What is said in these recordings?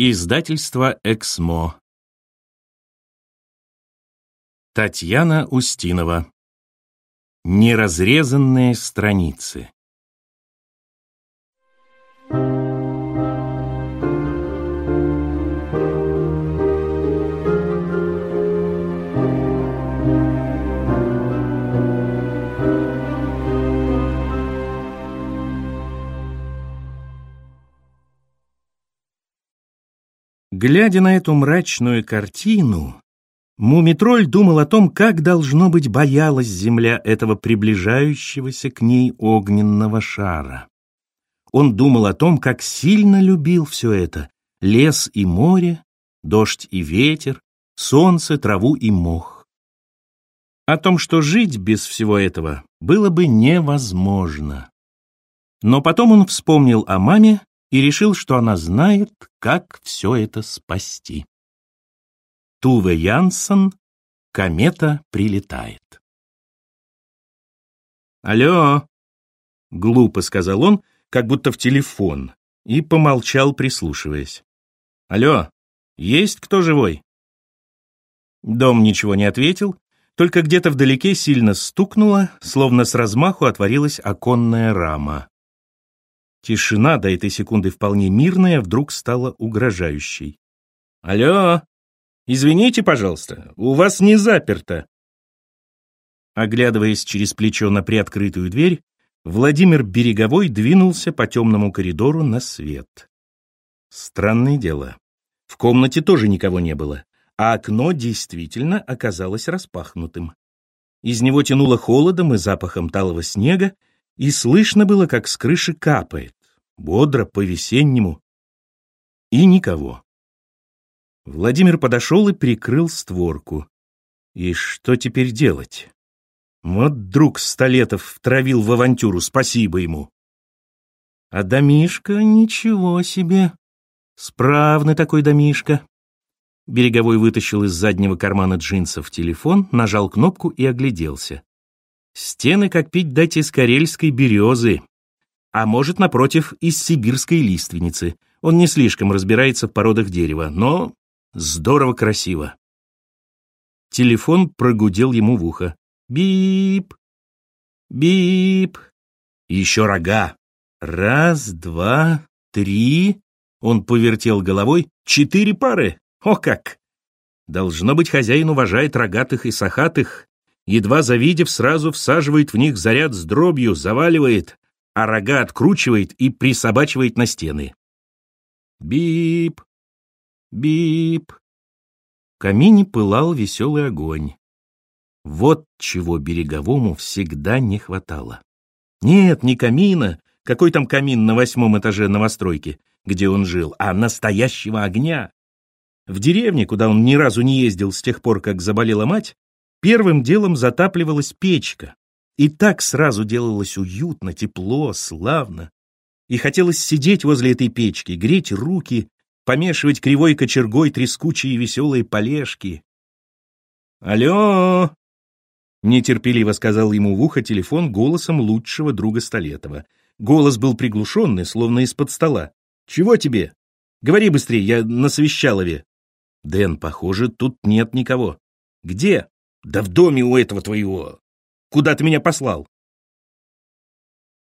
Издательство «Эксмо». Татьяна Устинова. Неразрезанные страницы. Глядя на эту мрачную картину, Мумитроль думал о том, как, должно быть, боялась земля этого приближающегося к ней огненного шара. Он думал о том, как сильно любил все это — лес и море, дождь и ветер, солнце, траву и мох. О том, что жить без всего этого было бы невозможно. Но потом он вспомнил о маме и решил, что она знает, как все это спасти. Туве Янсен «Комета прилетает». «Алло!» — глупо сказал он, как будто в телефон, и помолчал, прислушиваясь. «Алло, есть кто живой?» Дом ничего не ответил, только где-то вдалеке сильно стукнуло, словно с размаху отворилась оконная рама. Тишина, до этой секунды вполне мирная, вдруг стала угрожающей. «Алло! Извините, пожалуйста, у вас не заперто!» Оглядываясь через плечо на приоткрытую дверь, Владимир Береговой двинулся по темному коридору на свет. Странное дело. В комнате тоже никого не было, а окно действительно оказалось распахнутым. Из него тянуло холодом и запахом талого снега, и слышно было, как с крыши капает, бодро, по-весеннему. И никого. Владимир подошел и прикрыл створку. И что теперь делать? Вот друг Столетов втравил в авантюру, спасибо ему. А домишка ничего себе. Справный такой домишка. Береговой вытащил из заднего кармана джинсов телефон, нажал кнопку и огляделся. Стены, как пить дать из карельской березы. А может, напротив, из сибирской лиственницы. Он не слишком разбирается в породах дерева, но здорово красиво. Телефон прогудел ему в ухо. Бип! Бип! Еще рога. Раз, два, три. Он повертел головой. Четыре пары. О как! Должно быть, хозяин уважает рогатых и сахатых, едва завидев, сразу всаживает в них заряд с дробью, заваливает, а рога откручивает и присобачивает на стены. Бип, бип. В камине пылал веселый огонь. Вот чего береговому всегда не хватало. Нет, не камина, какой там камин на восьмом этаже новостройки, где он жил, а настоящего огня. В деревне, куда он ни разу не ездил с тех пор, как заболела мать, Первым делом затапливалась печка, и так сразу делалось уютно, тепло, славно. И хотелось сидеть возле этой печки, греть руки, помешивать кривой кочергой трескучие веселые полежки. «Алло!» — нетерпеливо сказал ему в ухо телефон голосом лучшего друга Столетова. Голос был приглушенный, словно из-под стола. «Чего тебе? Говори быстрее, я на Свящалове». «Дэн, похоже, тут нет никого». «Где?» Да в доме у этого твоего. Куда ты меня послал?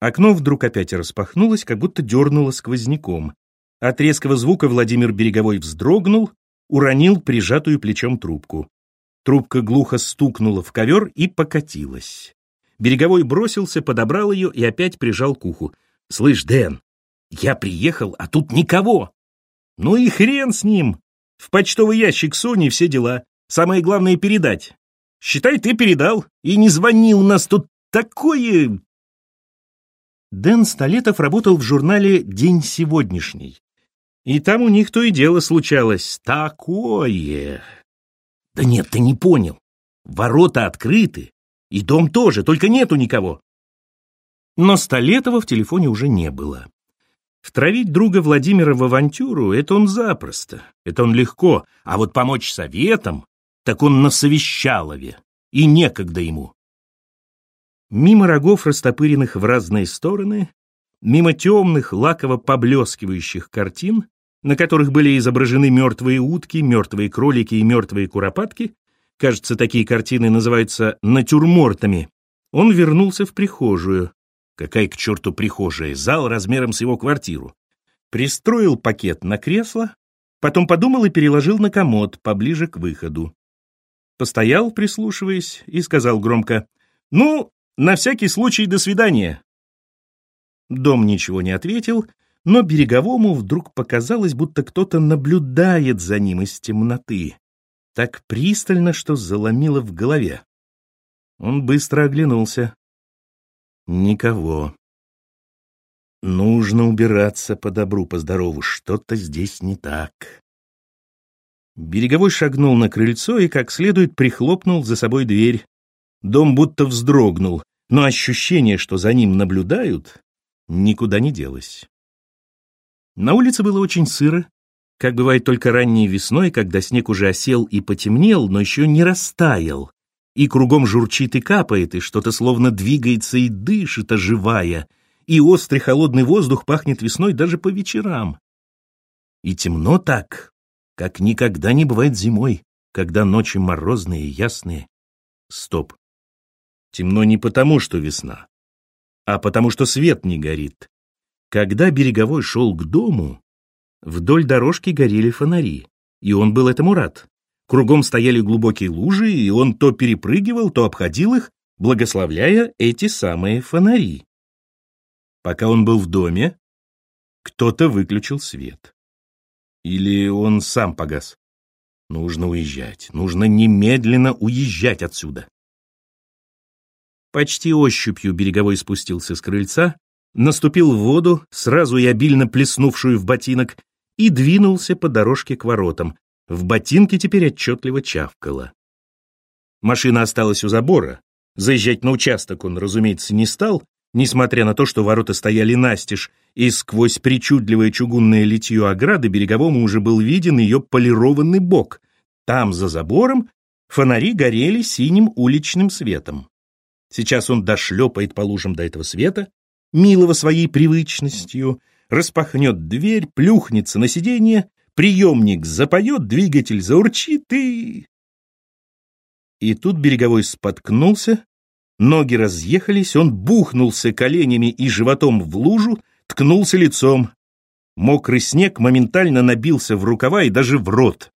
Окно вдруг опять распахнулось, как будто дернуло сквозняком. От резкого звука Владимир Береговой вздрогнул, уронил прижатую плечом трубку. Трубка глухо стукнула в ковер и покатилась. Береговой бросился, подобрал ее и опять прижал к уху. «Слышь, Дэн, я приехал, а тут никого!» «Ну и хрен с ним! В почтовый ящик Сони все дела. Самое главное — передать. Считай, ты передал. И не звони, у нас тут такое...» Дэн Столетов работал в журнале «День сегодняшний». И там у них то и дело случалось. Такое. Да нет, ты не понял. Ворота открыты. И дом тоже, только нету никого. Но Столетова в телефоне уже не было. Втравить друга Владимира в авантюру — это он запросто, это он легко, а вот помочь советам так он на совещалове, и некогда ему. Мимо рогов, растопыренных в разные стороны, мимо темных, лаково поблескивающих картин, на которых были изображены мертвые утки, мертвые кролики и мертвые куропатки, кажется, такие картины называются натюрмортами, он вернулся в прихожую. Какая к черту прихожая? Зал размером с его квартиру. Пристроил пакет на кресло, потом подумал и переложил на комод поближе к выходу. Постоял, прислушиваясь, и сказал громко, «Ну, на всякий случай, до свидания». Дом ничего не ответил, но Береговому вдруг показалось, будто кто-то наблюдает за ним из темноты. Так пристально, что заломило в голове. Он быстро оглянулся. Никого. Нужно убираться по добру, по здорову. Что-то здесь не так. Береговой шагнул на крыльцо и как следует прихлопнул за собой дверь. Дом будто вздрогнул, но ощущение, что за ним наблюдают, никуда не делось. На улице было очень сыро, как бывает только ранней весной, когда снег уже осел и потемнел, но еще не растаял, и кругом журчит и капает, и что-то словно двигается и дышит, оживая, и острый холодный воздух пахнет весной даже по вечерам. И темно так, как никогда не бывает зимой, когда ночи морозные и ясные. Стоп. Темно не потому, что весна, а потому, что свет не горит. Когда Береговой шел к дому, вдоль дорожки горели фонари, и он был этому рад. Кругом стояли глубокие лужи, и он то перепрыгивал, то обходил их, благословляя эти самые фонари. Пока он был в доме, кто-то выключил свет. Или он сам погас. Нужно уезжать, нужно немедленно уезжать отсюда. Почти ощупью береговой спустился с крыльца, наступил в воду, сразу и обильно плеснувшую в ботинок, и двинулся по дорожке к воротам, в ботинке теперь отчетливо чавкало. Машина осталась у забора. Заезжать на участок он, разумеется, не стал, несмотря на то, что ворота стояли настежь, и сквозь причудливое чугунное литье ограды береговому уже был виден ее полированный бок. Там, за забором, фонари горели синим уличным светом. Сейчас он дошлепает по лужам до этого света, милого своей привычностью, распахнет дверь, плюхнется на сиденье приемник запоет, двигатель заурчит и... И тут Береговой споткнулся, ноги разъехались, он бухнулся коленями и животом в лужу, ткнулся лицом. Мокрый снег моментально набился в рукава и даже в рот.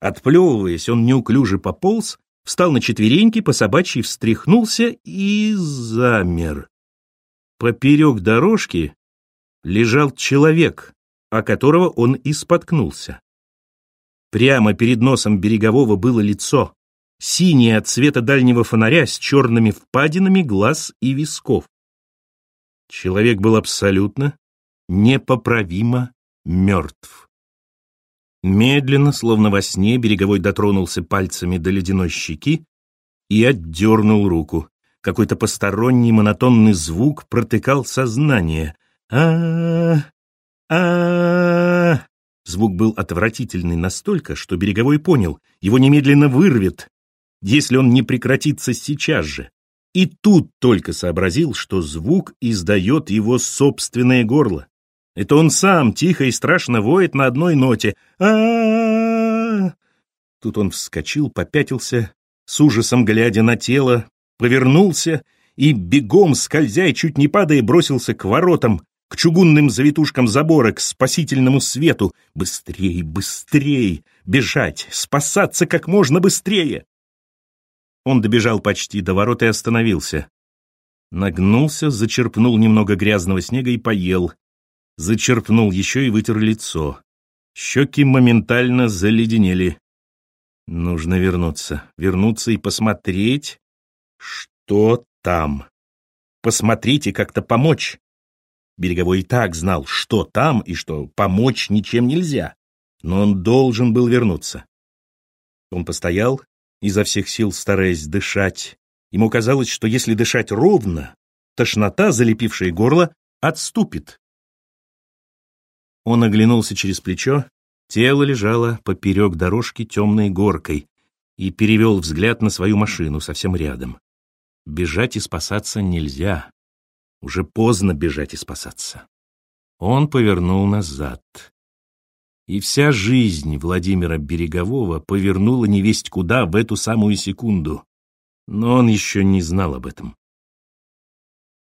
Отплевываясь, он неуклюже пополз, встал на четвереньки, по собачьи встряхнулся и замер. Поперек дорожки лежал человек, о которого он и споткнулся. Прямо перед носом Берегового было лицо, синее от цвета дальнего фонаря с черными впадинами глаз и висков. Человек был абсолютно, непоправимо мертв. Медленно, словно во сне, Береговой дотронулся пальцами до ледяной щеки и отдернул руку. Какой-то посторонний монотонный звук протыкал сознание. -а, -а а Звук был отвратительный настолько, что Береговой понял, его немедленно вырвет, если он не прекратится сейчас же. И тут только сообразил, что звук издает его собственное горло. Это он сам тихо и страшно воет на одной ноте. а Тут он вскочил, попятился, с ужасом глядя на тело, повернулся и, бегом скользя и чуть не падая, бросился к воротам, к чугунным завитушкам забора, к спасительному свету. Быстрей, быстрей! Бежать, спасаться как можно быстрее! Он добежал почти до ворот и остановился. Нагнулся, зачерпнул немного грязного снега и поел. Зачерпнул еще и вытер лицо. Щеки моментально заледенели. Нужно вернуться, вернуться и посмотреть, что там. Посмотреть и как-то помочь. Береговой и так знал, что там и что помочь ничем нельзя, но он должен был вернуться. Он постоял, изо всех сил стараясь дышать. Ему казалось, что если дышать ровно, тошнота, залепившая горло, отступит. Он оглянулся через плечо, тело лежало поперек дорожки темной горкой и перевел взгляд на свою машину совсем рядом. Бежать и спасаться нельзя. Уже поздно бежать и спасаться. Он повернул назад. И вся жизнь Владимира Берегового повернула невесть куда в эту самую секунду. Но он еще не знал об этом.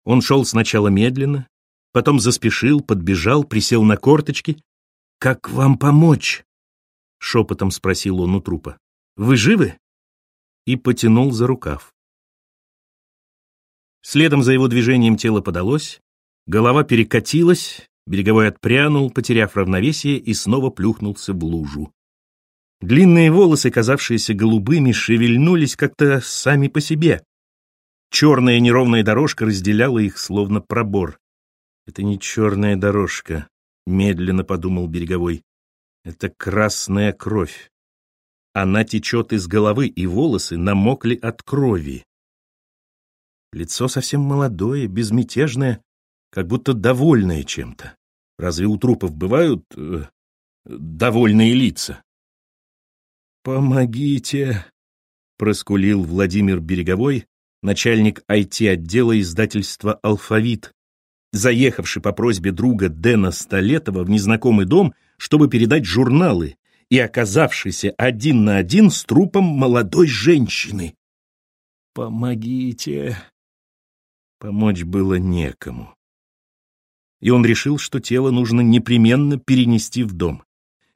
Он шел сначала медленно, потом заспешил, подбежал, присел на корточки. «Как вам помочь?» — шепотом спросил он у трупа. «Вы живы?» И потянул за рукав. Следом за его движением тело подалось, голова перекатилась, береговой отпрянул, потеряв равновесие, и снова плюхнулся в лужу. Длинные волосы, казавшиеся голубыми, шевельнулись как-то сами по себе. Черная неровная дорожка разделяла их, словно пробор. «Это не черная дорожка», — медленно подумал Береговой. «Это красная кровь. Она течет из головы, и волосы намокли от крови. Лицо совсем молодое, безмятежное, как будто довольное чем-то. Разве у трупов бывают э, довольные лица? «Помогите!» — проскулил Владимир Береговой, начальник IT-отдела издательства «Алфавит», заехавший по просьбе друга Дэна Столетова в незнакомый дом, чтобы передать журналы, и оказавшийся один на один с трупом молодой женщины. «Помогите!» Помочь было некому. И он решил, что тело нужно непременно перенести в дом.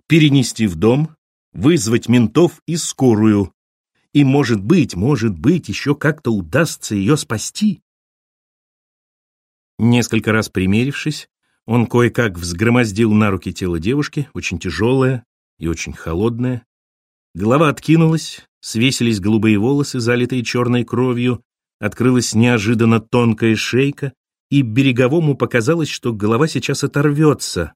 Перенести в дом, вызвать ментов и скорую. И, может быть, может быть, еще как-то удастся ее спасти. Несколько раз примерившись, он кое-как взгромоздил на руки тело девушки, очень тяжелое и очень холодное. Голова откинулась, свесились голубые волосы, залитые черной кровью, открылась неожиданно тонкая шейка, и Береговому показалось, что голова сейчас оторвется.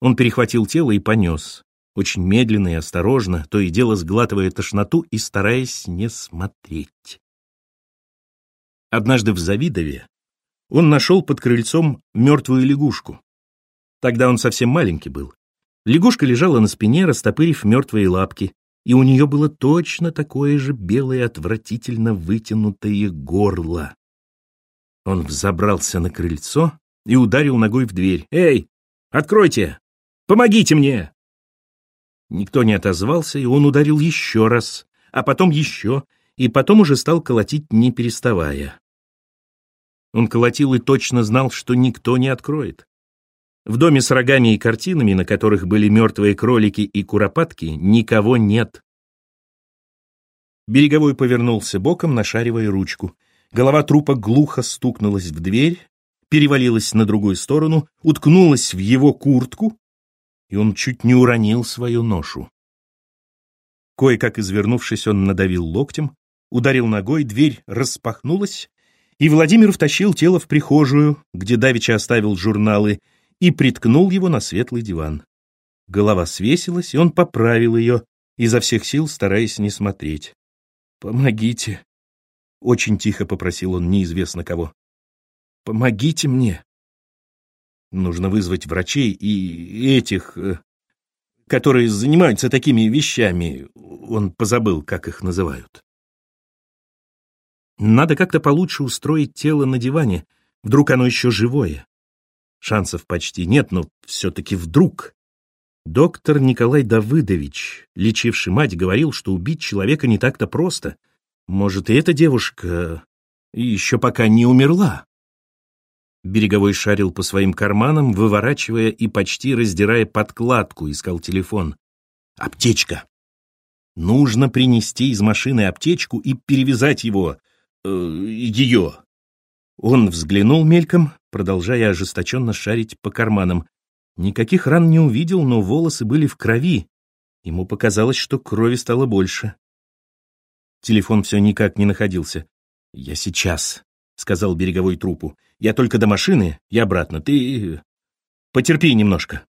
Он перехватил тело и понес, очень медленно и осторожно, то и дело сглатывая тошноту и стараясь не смотреть. Однажды в Завидове он нашел под крыльцом мертвую лягушку. Тогда он совсем маленький был. Лягушка лежала на спине, растопырив мертвые лапки и у нее было точно такое же белое отвратительно вытянутое горло. Он взобрался на крыльцо и ударил ногой в дверь. «Эй, откройте! Помогите мне!» Никто не отозвался, и он ударил еще раз, а потом еще, и потом уже стал колотить, не переставая. Он колотил и точно знал, что никто не откроет. В доме с рогами и картинами, на которых были мертвые кролики и куропатки, никого нет. Береговой повернулся боком, нашаривая ручку. Голова трупа глухо стукнулась в дверь, перевалилась на другую сторону, уткнулась в его куртку, и он чуть не уронил свою ношу. Кое-как извернувшись, он надавил локтем, ударил ногой, дверь распахнулась, и Владимир втащил тело в прихожую, где Давича оставил журналы, и приткнул его на светлый диван. Голова свесилась, и он поправил ее, изо всех сил стараясь не смотреть. «Помогите!» — очень тихо попросил он неизвестно кого. «Помогите мне!» Нужно вызвать врачей и этих, э, которые занимаются такими вещами. Он позабыл, как их называют. Надо как-то получше устроить тело на диване. Вдруг оно еще живое. Шансов почти нет, но все-таки вдруг. Доктор Николай Давыдович, лечивший мать, говорил, что убить человека не так-то просто. Может, и эта девушка еще пока не умерла. Береговой шарил по своим карманам, выворачивая и почти раздирая подкладку, искал телефон. Аптечка. Нужно принести из машины аптечку и перевязать его, э, ее. Он взглянул мельком, продолжая ожесточенно шарить по карманам. Никаких ран не увидел, но волосы были в крови. Ему показалось, что крови стало больше. Телефон все никак не находился. «Я сейчас», — сказал береговой трупу. «Я только до машины и обратно. Ты... потерпи немножко».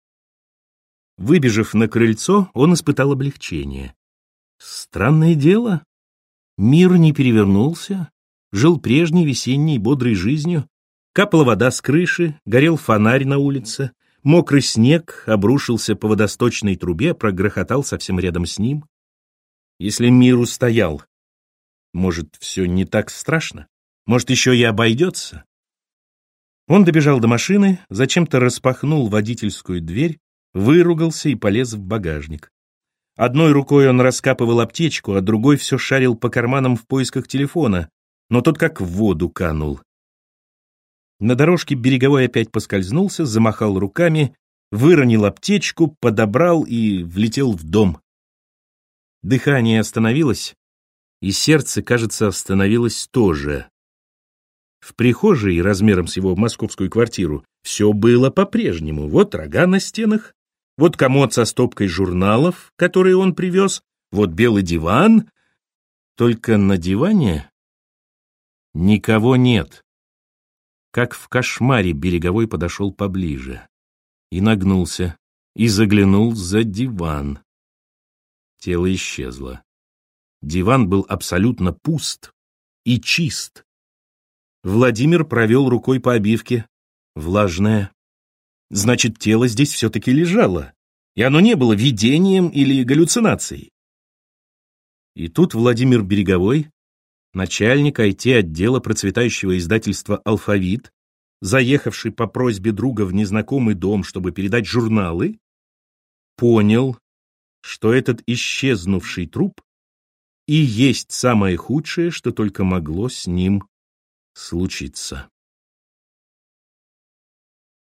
Выбежав на крыльцо, он испытал облегчение. Странное дело. Мир не перевернулся, жил прежней весенней бодрой жизнью. Капала вода с крыши, горел фонарь на улице, мокрый снег обрушился по водосточной трубе, прогрохотал совсем рядом с ним. Если мир устоял, может, все не так страшно? Может, еще и обойдется? Он добежал до машины, зачем-то распахнул водительскую дверь, выругался и полез в багажник. Одной рукой он раскапывал аптечку, а другой все шарил по карманам в поисках телефона, но тот как в воду канул. На дорожке береговой опять поскользнулся, замахал руками, выронил аптечку, подобрал и влетел в дом. Дыхание остановилось, и сердце, кажется, остановилось тоже. В прихожей, размером с его московскую квартиру, все было по-прежнему. Вот рога на стенах, вот комод со стопкой журналов, которые он привез, вот белый диван. Только на диване никого нет. Как в кошмаре береговой подошел поближе и нагнулся, и заглянул за диван. Тело исчезло. Диван был абсолютно пуст и чист. Владимир провел рукой по обивке. Влажная. Значит, тело здесь все-таки лежало, и оно не было видением или галлюцинацией. И тут Владимир Береговой, начальник IT-отдела процветающего издательства «Алфавит», заехавший по просьбе друга в незнакомый дом, чтобы передать журналы, понял, что этот исчезнувший труп и есть самое худшее, что только могло с ним случиться.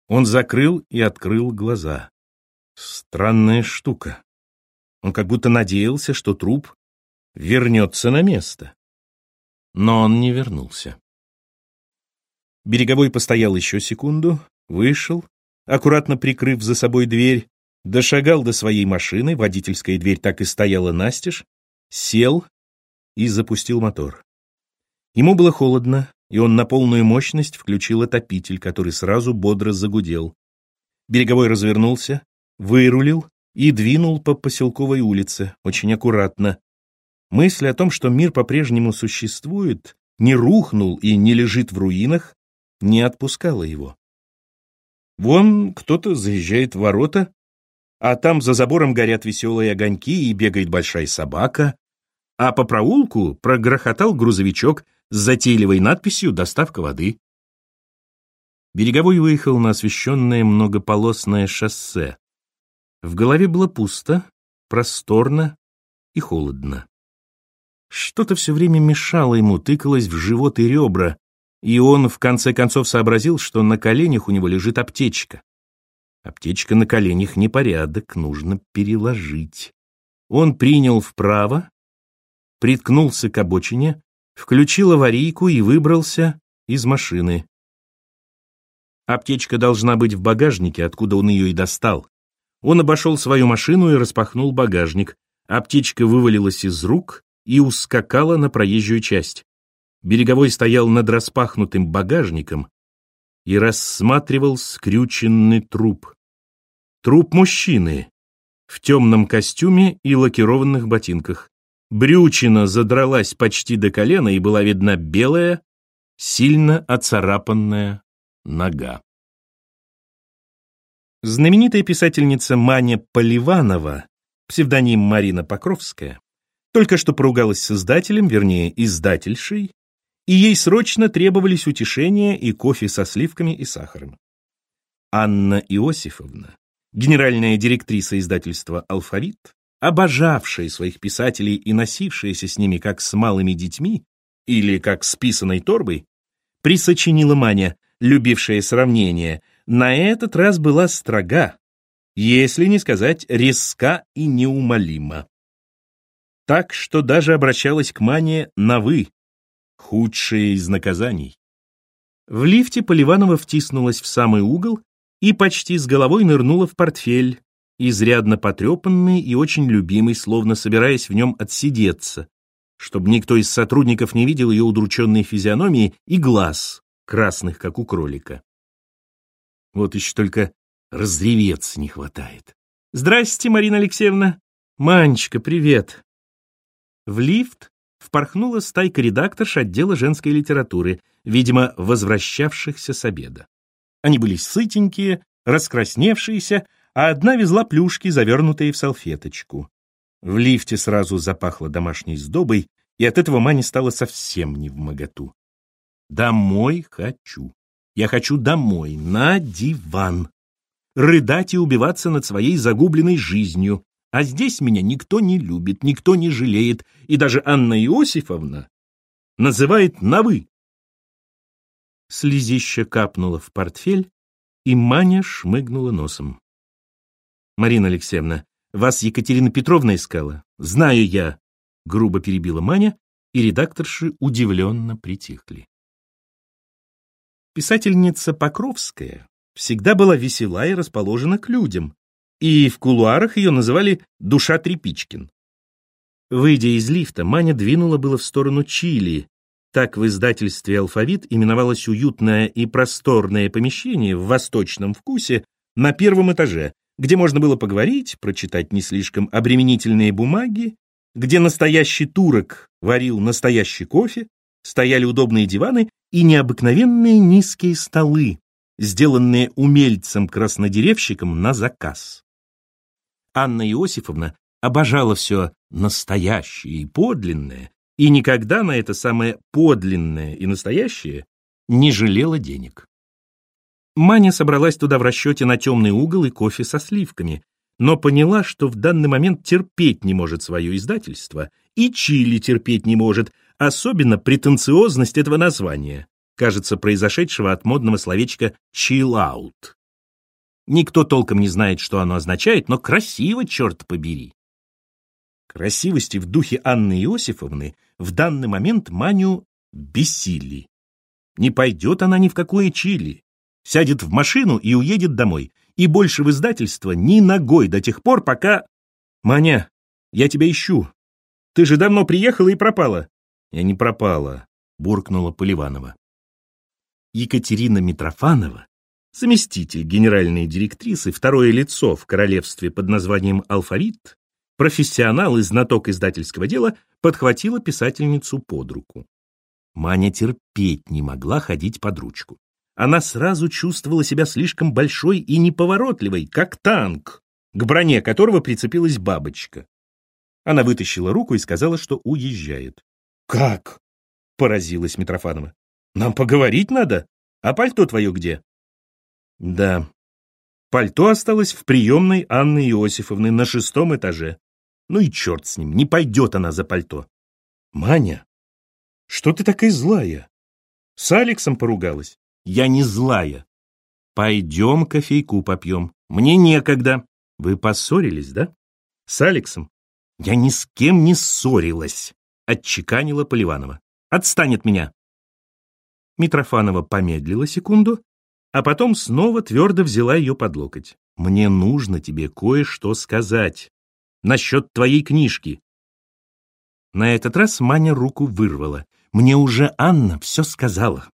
Он закрыл и открыл глаза. Странная штука. Он как будто надеялся, что труп вернется на место. Но он не вернулся. Береговой постоял еще секунду, вышел, аккуратно прикрыв за собой дверь, дошагал до своей машины, водительская дверь так и стояла настежь, сел и запустил мотор. Ему было холодно, и он на полную мощность включил отопитель, который сразу бодро загудел. Береговой развернулся, вырулил и двинул по поселковой улице, очень аккуратно. Мысль о том, что мир по-прежнему существует, не рухнул и не лежит в руинах, не отпускала его. Вон кто-то заезжает в ворота, а там за забором горят веселые огоньки и бегает большая собака, а по проулку прогрохотал грузовичок с затейливой надписью «Доставка воды». Береговой выехал на освещенное многополосное шоссе. В голове было пусто, просторно и холодно. Что-то все время мешало ему, тыкалось в живот и ребра, и он в конце концов сообразил, что на коленях у него лежит аптечка. Аптечка на коленях непорядок, нужно переложить. Он принял вправо, приткнулся к обочине, включил аварийку и выбрался из машины. Аптечка должна быть в багажнике, откуда он ее и достал. Он обошел свою машину и распахнул багажник. Аптечка вывалилась из рук и ускакала на проезжую часть. Береговой стоял над распахнутым багажником и рассматривал скрюченный труп. Труп мужчины в темном костюме и лакированных ботинках. Брючина задралась почти до колена и была видна белая, сильно оцарапанная нога. Знаменитая писательница Маня Поливанова, псевдоним Марина Покровская, только что поругалась с издателем, вернее, издательшей, и ей срочно требовались утешения и кофе со сливками и сахаром. Анна Иосифовна, генеральная директриса издательства «Алфавит», обожавшая своих писателей и носившаяся с ними как с малыми детьми или как с писаной торбой, присочинила Маня, любившая сравнение, на этот раз была строга, если не сказать резка и неумолима. Так что даже обращалась к Мане на «вы», худшее из наказаний. В лифте Поливанова втиснулась в самый угол и почти с головой нырнула в портфель, изрядно потрепанный и очень любимый, словно собираясь в нем отсидеться, чтобы никто из сотрудников не видел ее удрученной физиономии и глаз, красных, как у кролика. Вот еще только разреветься не хватает. «Здрасте, Марина Алексеевна!» «Манечка, привет!» В лифт впорхнула стайка редакторш отдела женской литературы, видимо, возвращавшихся с обеда. Они были сытенькие, раскрасневшиеся, а одна везла плюшки, завернутые в салфеточку. В лифте сразу запахло домашней сдобой, и от этого Мане стало совсем не в моготу. «Домой хочу. Я хочу домой, на диван». рыдать и убиваться над своей загубленной жизнью. А здесь меня никто не любит, никто не жалеет, и даже Анна Иосифовна называет на «вы». Слезища капнула в портфель, и Маня шмыгнула носом. «Марина Алексеевна, вас Екатерина Петровна искала? Знаю я!» Грубо перебила Маня, и редакторши удивленно притихли. Писательница Покровская всегда была весела и расположена к людям, и в кулуарах ее называли «Душа Трепичкин». Выйдя из лифта, Маня двинула было в сторону Чили. Так в издательстве «Алфавит» именовалось уютное и просторное помещение в восточном вкусе на первом этаже, где можно было поговорить, прочитать не слишком обременительные бумаги, где настоящий турок варил настоящий кофе, стояли удобные диваны и необыкновенные низкие столы, сделанные умельцем-краснодеревщиком на заказ. Анна Иосифовна обожала все настоящее и подлинное, и никогда на это самое подлинное и настоящее не жалела денег. Маня собралась туда в расчете на темный угол и кофе со сливками, но поняла, что в данный момент терпеть не может свое издательство, и Чили терпеть не может, особенно претенциозность этого названия, кажется, произошедшего от модного словечка «chill out». Никто толком не знает, что оно означает, но красиво, черт побери. Красивости в духе Анны Иосифовны в данный момент Маню бесили. Не пойдет она ни в какое Чили сядет в машину и уедет домой. И больше в издательство ни ногой до тех пор, пока... Маня, я тебя ищу. Ты же давно приехала и пропала. Я не пропала, буркнула Поливанова. Екатерина Митрофанова, заместитель генеральной директрисы, второе лицо в королевстве под названием «Алфавит», профессионал и знаток издательского дела, подхватила писательницу под руку. Маня терпеть не могла ходить под ручку она сразу чувствовала себя слишком большой и неповоротливой, как танк, к броне которого прицепилась бабочка. Она вытащила руку и сказала, что уезжает. «Как?» — поразилась Митрофанова. «Нам поговорить надо. А пальто твое где?» «Да, пальто осталось в приемной Анны Иосифовны на шестом этаже. Ну и черт с ним, не пойдет она за пальто. Маня, что ты такая злая? С Алексом поругалась? Я не злая. Пойдем кофейку попьем. Мне некогда. Вы поссорились, да? С Алексом? Я ни с кем не ссорилась, отчеканила Поливанова. Отстань от меня. Митрофанова помедлила секунду, а потом снова твердо взяла ее под локоть. «Мне нужно тебе кое-что сказать. Насчет твоей книжки». На этот раз Маня руку вырвала. «Мне уже Анна все сказала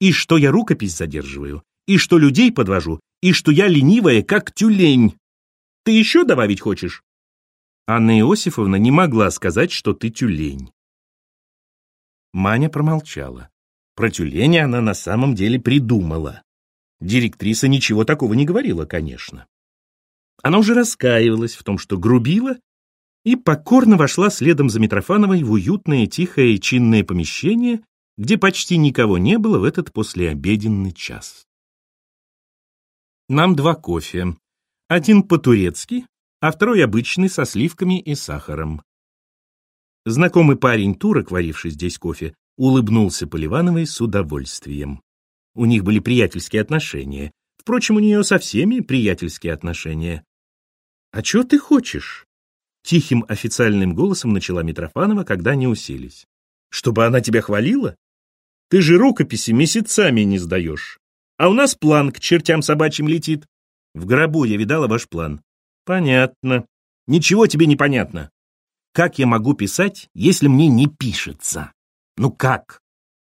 и что я рукопись задерживаю, и что людей подвожу, и что я ленивая, как тюлень. Ты еще добавить хочешь? Анна Иосифовна не могла сказать, что ты тюлень. Маня промолчала. Про тюленя она на самом деле придумала. Директриса ничего такого не говорила, конечно. Она уже раскаивалась в том, что грубила, и покорно вошла следом за Митрофановой в уютное, тихое и чинное помещение, где почти никого не было в этот послеобеденный час. Нам два кофе. Один по-турецки, а второй обычный со сливками и сахаром. Знакомый парень турок, варивший здесь кофе, улыбнулся Поливановой с удовольствием. У них были приятельские отношения. Впрочем, у нее со всеми приятельские отношения. «А что ты хочешь?» Тихим официальным голосом начала Митрофанова, когда они уселись. «Чтобы она тебя хвалила? Ты же рукописи месяцами не сдаешь. А у нас план к чертям собачьим летит. В гробу я видала ваш план. Понятно. Ничего тебе не понятно. Как я могу писать, если мне не пишется? Ну как?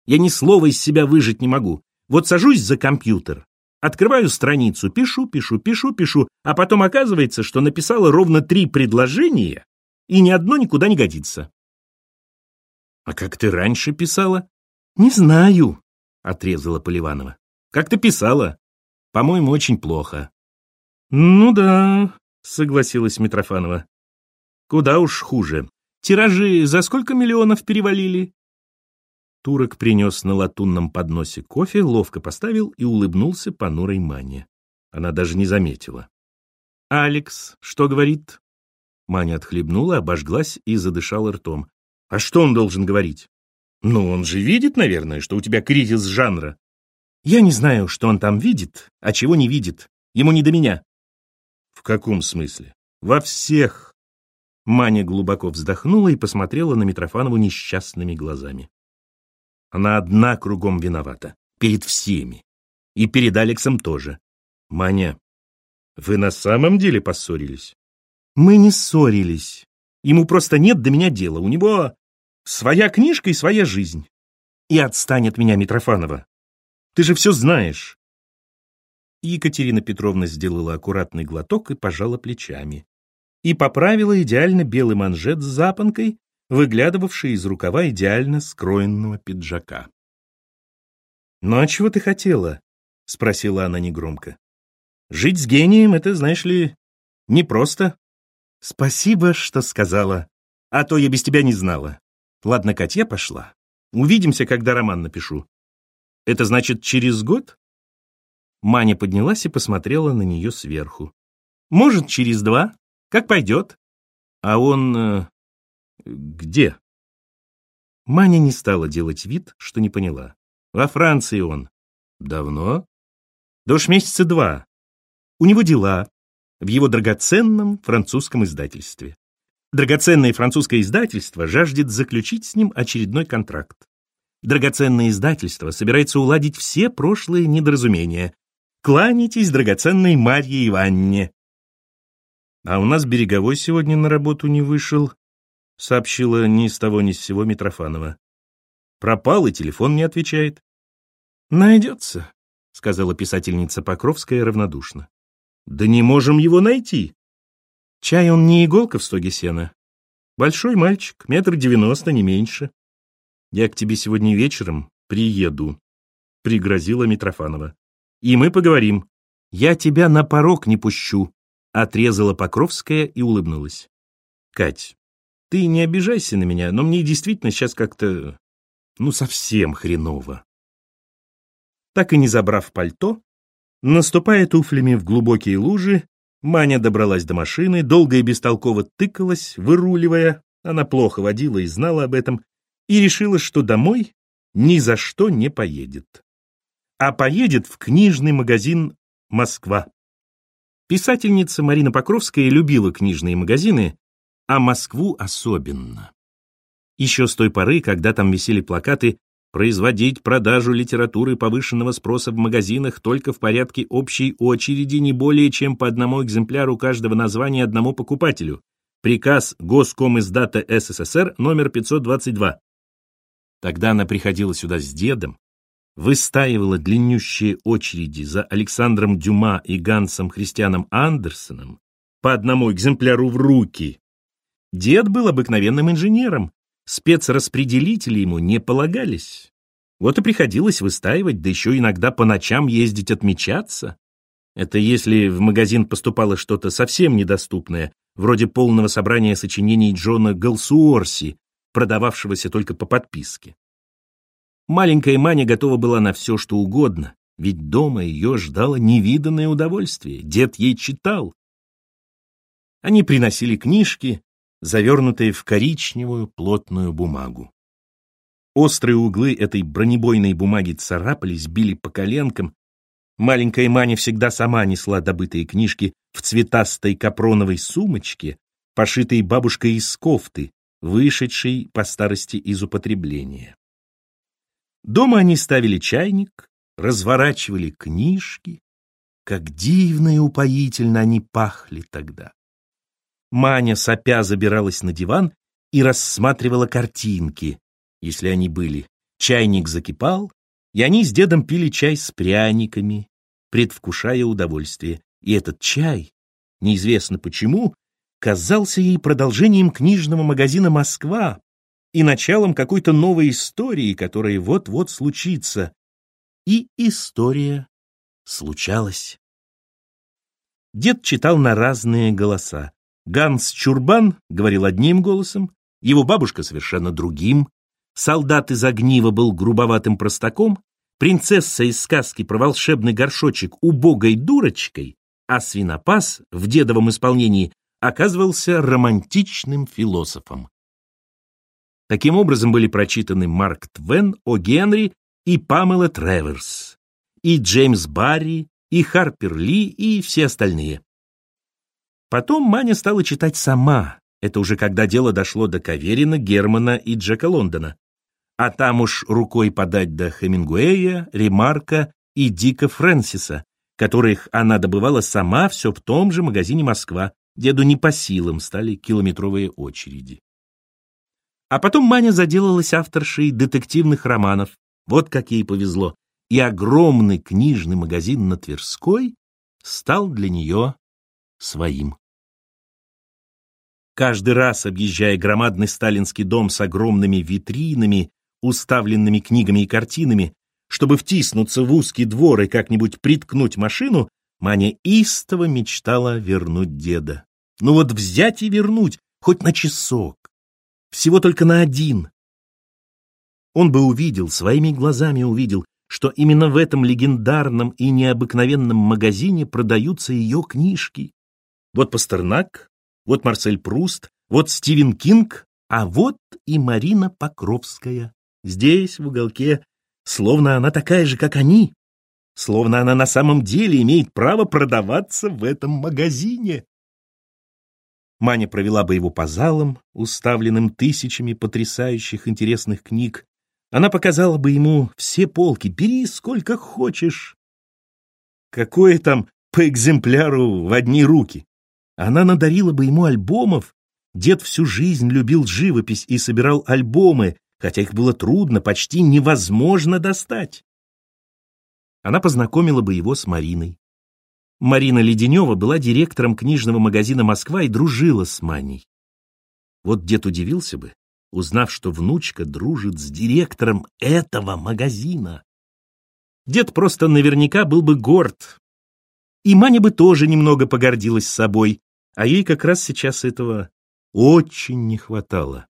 Я ни слова из себя выжить не могу. Вот сажусь за компьютер, открываю страницу, пишу, пишу, пишу, пишу, а потом оказывается, что написала ровно три предложения, и ни одно никуда не годится. А как ты раньше писала? «Не знаю», — отрезала Поливанова. «Как ты писала? По-моему, очень плохо». «Ну да», — согласилась Митрофанова. «Куда уж хуже. Тиражи за сколько миллионов перевалили?» Турок принес на латунном подносе кофе, ловко поставил и улыбнулся понурой Мане. Она даже не заметила. «Алекс, что говорит?» Маня отхлебнула, обожглась и задышала ртом. «А что он должен говорить?» «Ну, он же видит, наверное, что у тебя кризис жанра». «Я не знаю, что он там видит, а чего не видит. Ему не до меня». «В каком смысле?» «Во всех». Маня глубоко вздохнула и посмотрела на Митрофанову несчастными глазами. Она одна кругом виновата. Перед всеми. И перед Алексом тоже. Маня, вы на самом деле поссорились? Мы не ссорились. Ему просто нет до меня дела. У него своя книжка и своя жизнь. И отстань от меня, Митрофанова. Ты же все знаешь. Екатерина Петровна сделала аккуратный глоток и пожала плечами. И поправила идеально белый манжет с запонкой, выглядывавший из рукава идеально скроенного пиджака. «Ну а чего ты хотела?» — спросила она негромко. «Жить с гением — это, знаешь ли, непросто». «Спасибо, что сказала. А то я без тебя не знала. Ладно, Катя пошла. Увидимся, когда роман напишу». «Это значит, через год?» Маня поднялась и посмотрела на нее сверху. «Может, через два. Как пойдет». А он... «Где?» Маня не стала делать вид, что не поняла. «Во Франции он». «Давно?» «Да уж месяца два. У него дела в его драгоценном французском издательстве. Драгоценное французское издательство жаждет заключить с ним очередной контракт. Драгоценное издательство собирается уладить все прошлые недоразумения. Кланяйтесь драгоценной Марье Иванне. А у нас Береговой сегодня на работу не вышел, сообщила ни с того ни с сего Митрофанова. Пропал и телефон не отвечает. Найдется, сказала писательница Покровская равнодушно. Да не можем его найти. Чай он не иголка в стоге сена. Большой мальчик, метр девяносто, не меньше. Я к тебе сегодня вечером приеду, пригрозила Митрофанова. И мы поговорим. Я тебя на порог не пущу, отрезала Покровская и улыбнулась. Кать, ты не обижайся на меня, но мне действительно сейчас как-то, ну, совсем хреново. Так и не забрав пальто, наступая туфлями в глубокие лужи, Маня добралась до машины, долго и бестолково тыкалась, выруливая, она плохо водила и знала об этом, и решила, что домой ни за что не поедет. А поедет в книжный магазин «Москва». Писательница Марина Покровская любила книжные магазины, а Москву особенно. Еще с той поры, когда там висели плакаты «Производить продажу литературы повышенного спроса в магазинах только в порядке общей очереди не более чем по одному экземпляру каждого названия одному покупателю». Приказ Госкомиздата СССР номер 522. Тогда она приходила сюда с дедом, выстаивала длиннющие очереди за Александром Дюма и Гансом Христианом Андерсоном по одному экземпляру в руки, Дед был обыкновенным инженером, спецраспределители ему не полагались. Вот и приходилось выстаивать, да еще иногда по ночам ездить отмечаться. Это если в магазин поступало что-то совсем недоступное, вроде полного собрания сочинений Джона Галсуорси, продававшегося только по подписке. Маленькая Маня готова была на все, что угодно, ведь дома ее ждало невиданное удовольствие. Дед ей читал. Они приносили книжки, завернутые в коричневую плотную бумагу. Острые углы этой бронебойной бумаги царапались, били по коленкам. Маленькая Маня всегда сама несла добытые книжки в цветастой капроновой сумочке, пошитой бабушкой из кофты, вышедшей по старости из употребления. Дома они ставили чайник, разворачивали книжки. Как дивно и упоительно они пахли тогда. Маня сопя забиралась на диван и рассматривала картинки, если они были. Чайник закипал, и они с дедом пили чай с пряниками, предвкушая удовольствие. И этот чай, неизвестно почему, казался ей продолжением книжного магазина «Москва» и началом какой-то новой истории, которая вот-вот случится. И история случалась. Дед читал на разные голоса. Ганс Чурбан говорил одним голосом, его бабушка совершенно другим, солдат из огнива был грубоватым простаком, принцесса из сказки про волшебный горшочек убогой дурочкой, а свинопас в дедовом исполнении оказывался романтичным философом. Таким образом были прочитаны Марк Твен, О. Генри и Памела Треверс, и Джеймс Барри, и Харпер Ли, и все остальные. Потом Маня стала читать сама, это уже когда дело дошло до Каверина, Германа и Джека Лондона. А там уж рукой подать до Хемингуэя, Ремарка и Дика Фрэнсиса, которых она добывала сама все в том же магазине «Москва». Деду не по силам стали километровые очереди. А потом Маня заделалась авторшей детективных романов. Вот как ей повезло. И огромный книжный магазин на Тверской стал для нее своим. Каждый раз, объезжая громадный сталинский дом с огромными витринами, уставленными книгами и картинами, чтобы втиснуться в узкий двор и как-нибудь приткнуть машину, Маня истово мечтала вернуть деда. Ну вот взять и вернуть, хоть на часок. Всего только на один. Он бы увидел, своими глазами увидел, что именно в этом легендарном и необыкновенном магазине продаются ее книжки. Вот Пастернак, вот Марсель Пруст, вот Стивен Кинг, а вот и Марина Покровская. Здесь, в уголке, словно она такая же, как они, словно она на самом деле имеет право продаваться в этом магазине. Маня провела бы его по залам, уставленным тысячами потрясающих интересных книг. Она показала бы ему все полки, бери сколько хочешь. Какое там по экземпляру в одни руки? Она надарила бы ему альбомов. Дед всю жизнь любил живопись и собирал альбомы, хотя их было трудно, почти невозможно достать. Она познакомила бы его с Мариной. Марина Леденева была директором книжного магазина «Москва» и дружила с Маней. Вот дед удивился бы, узнав, что внучка дружит с директором этого магазина. Дед просто наверняка был бы горд. И Маня бы тоже немного погордилась собой, а ей как раз сейчас этого очень не хватало.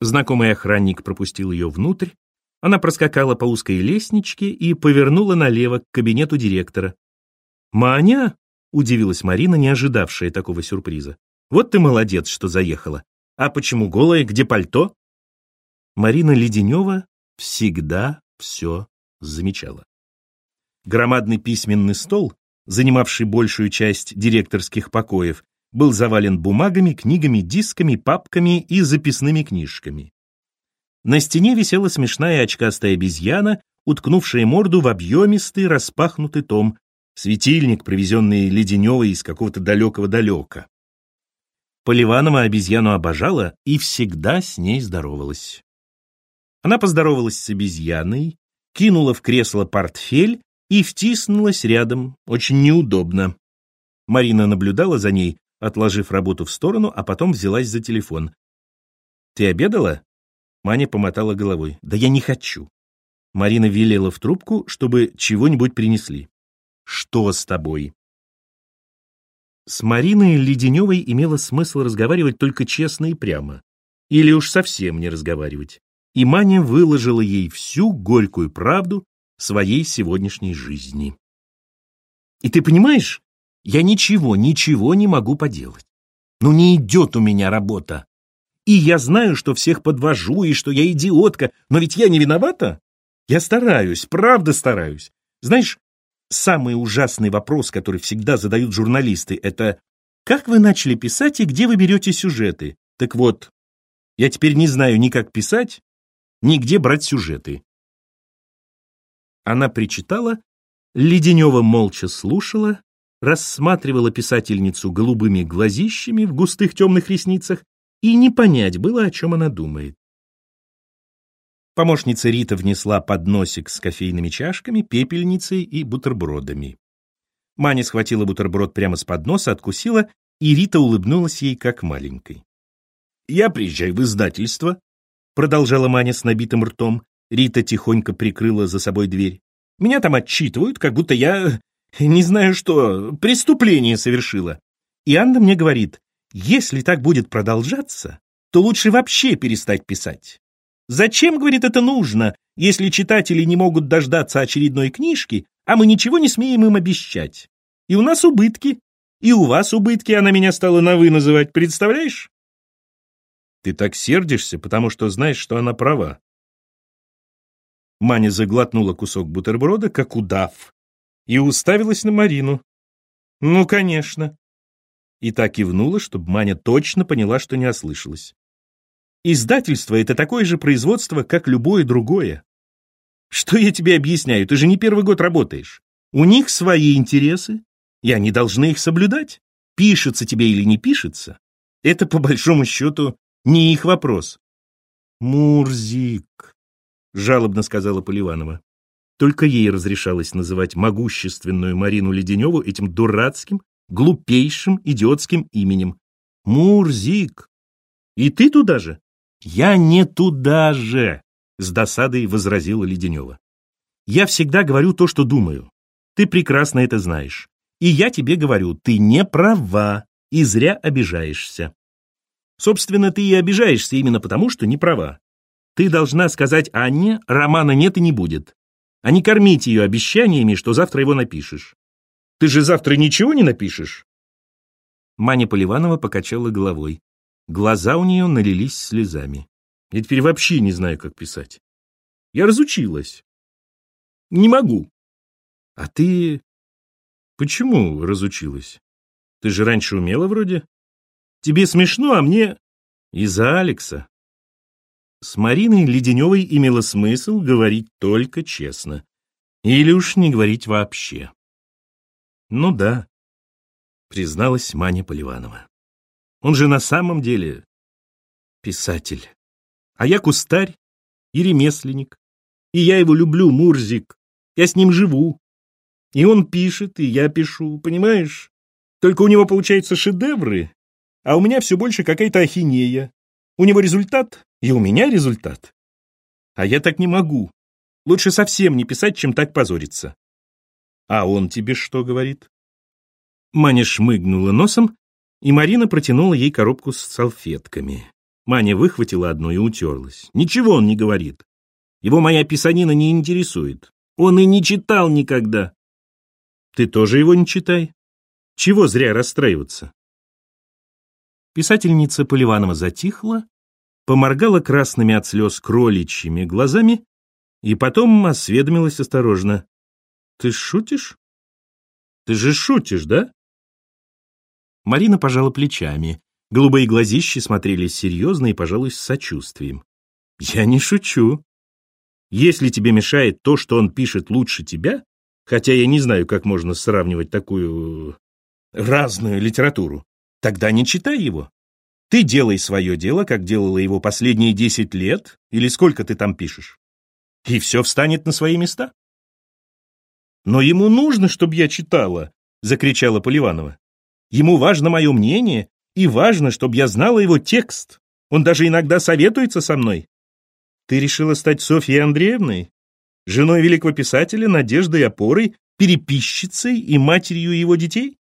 Знакомый охранник пропустил ее внутрь, она проскакала по узкой лестничке и повернула налево к кабинету директора. «Маня?» — удивилась Марина, не ожидавшая такого сюрприза. «Вот ты молодец, что заехала. А почему голая? Где пальто?» Марина Леденева всегда все замечала. Громадный письменный стол занимавший большую часть директорских покоев, был завален бумагами, книгами, дисками, папками и записными книжками. На стене висела смешная очкастая обезьяна, уткнувшая морду в объемистый распахнутый том, светильник, привезенный Леденевой из какого-то далекого-далека. Поливанова обезьяну обожала и всегда с ней здоровалась. Она поздоровалась с обезьяной, кинула в кресло портфель и втиснулась рядом, очень неудобно. Марина наблюдала за ней, отложив работу в сторону, а потом взялась за телефон. «Ты обедала?» Маня помотала головой. «Да я не хочу». Марина велела в трубку, чтобы чего-нибудь принесли. «Что с тобой?» С Мариной Леденевой имело смысл разговаривать только честно и прямо. Или уж совсем не разговаривать. И Маня выложила ей всю горькую правду своей сегодняшней жизни. И ты понимаешь, я ничего, ничего не могу поделать. Ну не идет у меня работа. И я знаю, что всех подвожу, и что я идиотка, но ведь я не виновата. Я стараюсь, правда стараюсь. Знаешь, самый ужасный вопрос, который всегда задают журналисты, это «Как вы начали писать и где вы берете сюжеты?» Так вот, я теперь не знаю ни как писать, ни где брать сюжеты. Она причитала, Леденева молча слушала, рассматривала писательницу голубыми глазищами в густых темных ресницах, и не понять было, о чем она думает. Помощница Рита внесла подносик с кофейными чашками, пепельницей и бутербродами. Маня схватила бутерброд прямо с подноса, откусила, и Рита улыбнулась ей как маленькой. «Я приезжаю в издательство», — продолжала Маня с набитым ртом, Рита тихонько прикрыла за собой дверь. «Меня там отчитывают, как будто я, не знаю что, преступление совершила. И Анна мне говорит, если так будет продолжаться, то лучше вообще перестать писать. Зачем, говорит, это нужно, если читатели не могут дождаться очередной книжки, а мы ничего не смеем им обещать. И у нас убытки, и у вас убытки, она меня стала на «вы» называть, представляешь? Ты так сердишься, потому что знаешь, что она права. Маня заглотнула кусок бутерброда, как удав, и уставилась на Марину. Ну, конечно. И так кивнула, чтобы Маня точно поняла, что не ослышалась. Издательство — это такое же производство, как любое другое. Что я тебе объясняю? Ты же не первый год работаешь. У них свои интересы, и они должны их соблюдать. Пишется тебе или не пишется, это, по большому счету, не их вопрос. «Мурзик», — жалобно сказала Поливанова. Только ей разрешалось называть могущественную Марину Леденеву этим дурацким, глупейшим, идиотским именем. «Мурзик! И ты туда же?» «Я не туда же!» — с досадой возразила Леденева. «Я всегда говорю то, что думаю. Ты прекрасно это знаешь. И я тебе говорю, ты не права и зря обижаешься. Собственно, ты и обижаешься именно потому, что не права. Ты должна сказать Анне, романа нет и не будет, а не кормить ее обещаниями, что завтра его напишешь. Ты же завтра ничего не напишешь?» Маня Поливанова покачала головой. Глаза у нее налились слезами. Я теперь вообще не знаю, как писать. Я разучилась. Не могу. А ты... Почему разучилась? Ты же раньше умела вроде. Тебе смешно, а мне... Из-за Алекса. С Мариной Леденевой имело смысл говорить только честно. Или уж не говорить вообще. Ну да, призналась Маня Поливанова. Он же на самом деле писатель. А я кустарь и ремесленник. И я его люблю, Мурзик. Я с ним живу. И он пишет, и я пишу, понимаешь? Только у него получаются шедевры, а у меня все больше какая-то ахинея. У него результат, и у меня результат. А я так не могу. Лучше совсем не писать, чем так позориться. А он тебе что говорит? Маня шмыгнула носом и Марина протянула ей коробку с салфетками. Маня выхватила одну и утерлась. Ничего он не говорит. Его моя писанина не интересует. Он и не читал никогда. Ты тоже его не читай. Чего зря расстраиваться? Писательница Поливанова затихла, поморгала красными от слез кроличьими глазами и потом осведомилась осторожно. Ты шутишь? Ты же шутишь, да? Марина пожала плечами. Голубые глазищи смотрели серьезно и, пожалуй, с сочувствием. «Я не шучу. Если тебе мешает то, что он пишет лучше тебя, хотя я не знаю, как можно сравнивать такую разную литературу, тогда не читай его. Ты делай свое дело, как делала его последние десять лет, или сколько ты там пишешь, и все встанет на свои места». «Но ему нужно, чтобы я читала», — закричала Поливанова. Ему важно мое мнение, и важно, чтобы я знала его текст. Он даже иногда советуется со мной. Ты решила стать Софьей Андреевной? Женой великого писателя, надеждой, опорой, переписчицей и матерью его детей?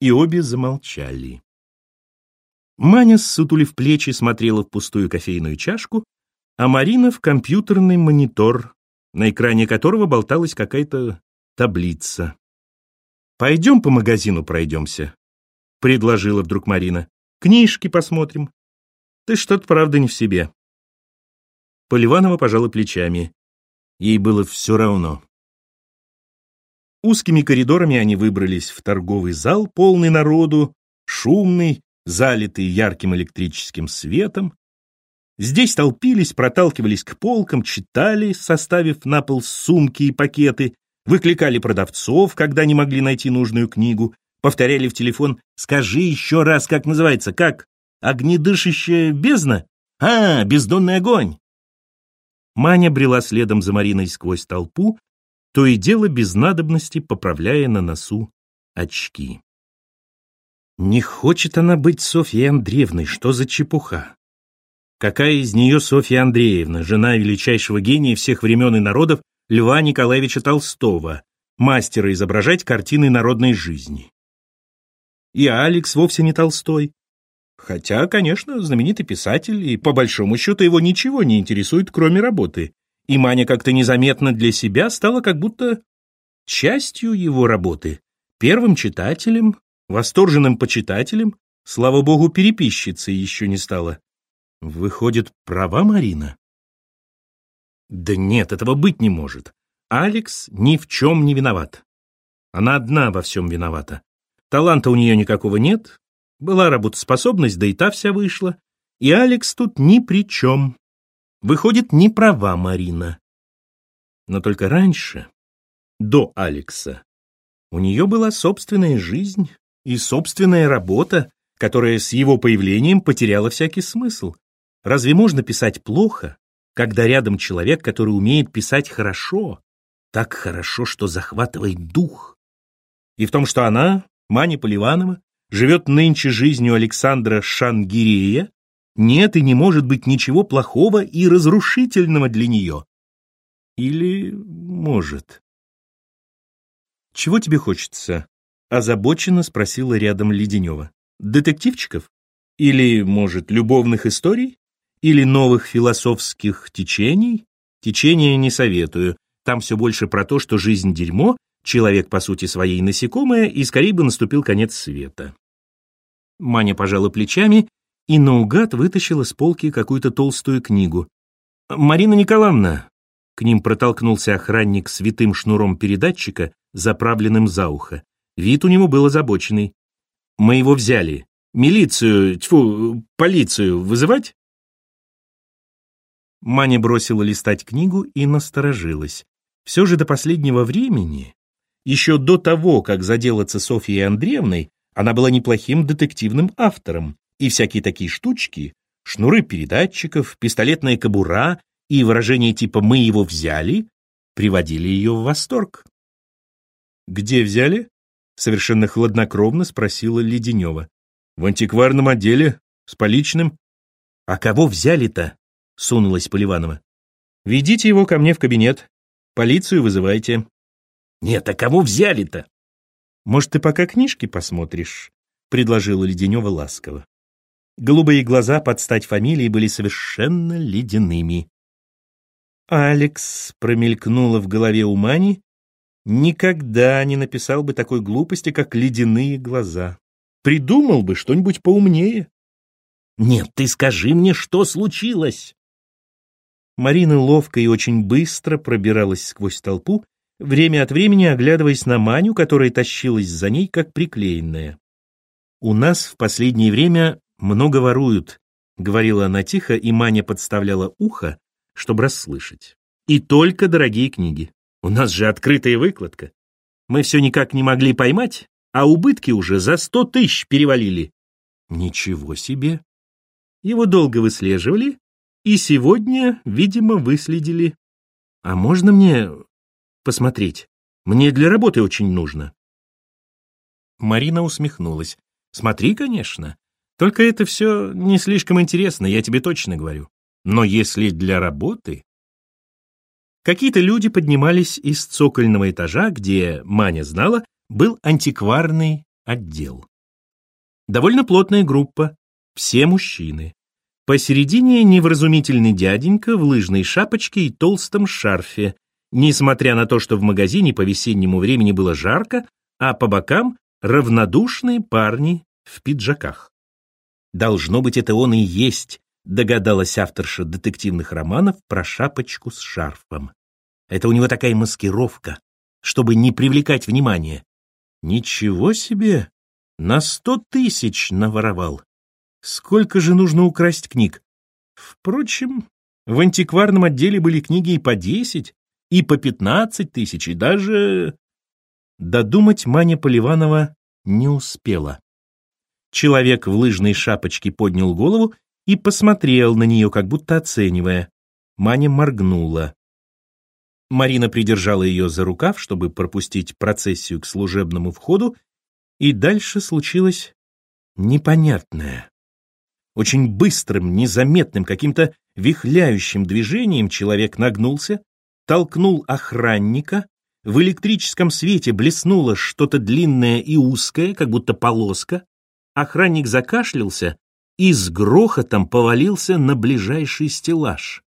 И обе замолчали. Маня, сутулив плечи, смотрела в пустую кофейную чашку, а Марина в компьютерный монитор, на экране которого болталась какая-то таблица. «Пойдем по магазину пройдемся», — предложила вдруг Марина. «Книжки посмотрим. Ты что-то, правда, не в себе». Поливанова пожала плечами. Ей было все равно. Узкими коридорами они выбрались в торговый зал, полный народу, шумный, залитый ярким электрическим светом. Здесь толпились, проталкивались к полкам, читали, составив на пол сумки и пакеты, выкликали продавцов, когда не могли найти нужную книгу, повторяли в телефон «Скажи еще раз, как называется, как? Огнедышащая бездна? А, бездонный огонь!» Маня брела следом за Мариной сквозь толпу, то и дело без надобности, поправляя на носу очки. Не хочет она быть Софьей Андреевной, что за чепуха? Какая из нее Софья Андреевна, жена величайшего гения всех времен и народов, Льва Николаевича Толстого, мастера изображать картины народной жизни. И Алекс вовсе не Толстой. Хотя, конечно, знаменитый писатель, и по большому счету его ничего не интересует, кроме работы. И Маня как-то незаметно для себя стала как будто частью его работы, первым читателем, восторженным почитателем, слава богу, переписчицей еще не стала. Выходит, права Марина? Да нет, этого быть не может. Алекс ни в чем не виноват. Она одна во всем виновата. Таланта у нее никакого нет, была работоспособность, да и та вся вышла. И Алекс тут ни при чем. Выходит, не права Марина. Но только раньше, до Алекса, у нее была собственная жизнь и собственная работа, которая с его появлением потеряла всякий смысл. Разве можно писать плохо, когда рядом человек, который умеет писать хорошо, так хорошо, что захватывает дух? И в том, что она, Маня Поливанова, живет нынче жизнью Александра Шангирея, нет и не может быть ничего плохого и разрушительного для нее. Или может? «Чего тебе хочется?» — озабоченно спросила рядом Леденева. «Детективчиков? Или, может, любовных историй? Или новых философских течений? Течения не советую. Там все больше про то, что жизнь — дерьмо, человек, по сути своей, насекомое, и скорее бы наступил конец света». Маня пожала плечами и наугад вытащила с полки какую-то толстую книгу. «Марина Николаевна!» К ним протолкнулся охранник с витым шнуром передатчика, заправленным за ухо. Вид у него был озабоченный. «Мы его взяли. Милицию, тьфу, полицию вызывать?» Маня бросила листать книгу и насторожилась. Все же до последнего времени, еще до того, как заделаться Софьей Андреевной, она была неплохим детективным автором и всякие такие штучки, шнуры передатчиков, пистолетная кобура и выражение типа «мы его взяли» приводили ее в восторг. «Где взяли?» — совершенно хладнокровно спросила Леденева. «В антикварном отделе, с поличным». «А кого взяли-то?» — сунулась Поливанова. «Ведите его ко мне в кабинет. Полицию вызывайте». «Нет, а кого взяли-то?» «Может, ты пока книжки посмотришь?» — предложила Леденева ласково. Голубые глаза под стать фамилии были совершенно ледяными. «Алекс» промелькнуло в голове у Мани, никогда не написал бы такой глупости, как «ледяные глаза». Придумал бы что-нибудь поумнее. «Нет, ты скажи мне, что случилось?» Марина ловко и очень быстро пробиралась сквозь толпу, время от времени оглядываясь на Маню, которая тащилась за ней, как приклеенная. У нас в последнее время много воруют», — говорила она тихо, и Маня подставляла ухо, чтобы расслышать. «И только дорогие книги. У нас же открытая выкладка. Мы все никак не могли поймать, а убытки уже за сто тысяч перевалили». «Ничего себе!» Его долго выслеживали, и сегодня, видимо, выследили. «А можно мне посмотреть? Мне для работы очень нужно». Марина усмехнулась. «Смотри, конечно. Только это все не слишком интересно, я тебе точно говорю. Но если для работы... Какие-то люди поднимались из цокольного этажа, где, Маня знала, был антикварный отдел. Довольно плотная группа, все мужчины. Посередине невразумительный дяденька в лыжной шапочке и толстом шарфе, несмотря на то, что в магазине по весеннему времени было жарко, а по бокам равнодушные парни в пиджаках. Должно быть, это он и есть, догадалась авторша детективных романов про шапочку с шарфом. Это у него такая маскировка, чтобы не привлекать внимания. Ничего себе! На сто тысяч наворовал. Сколько же нужно украсть книг? Впрочем, в антикварном отделе были книги и по десять, и по пятнадцать тысяч, и даже... Додумать Маня Поливанова не успела. Человек в лыжной шапочке поднял голову и посмотрел на нее, как будто оценивая. Маня моргнула. Марина придержала ее за рукав, чтобы пропустить процессию к служебному входу, и дальше случилось непонятное. Очень быстрым, незаметным, каким-то вихляющим движением человек нагнулся, толкнул охранника, в электрическом свете блеснуло что-то длинное и узкое, как будто полоска, охранник закашлялся и с грохотом повалился на ближайший стеллаж.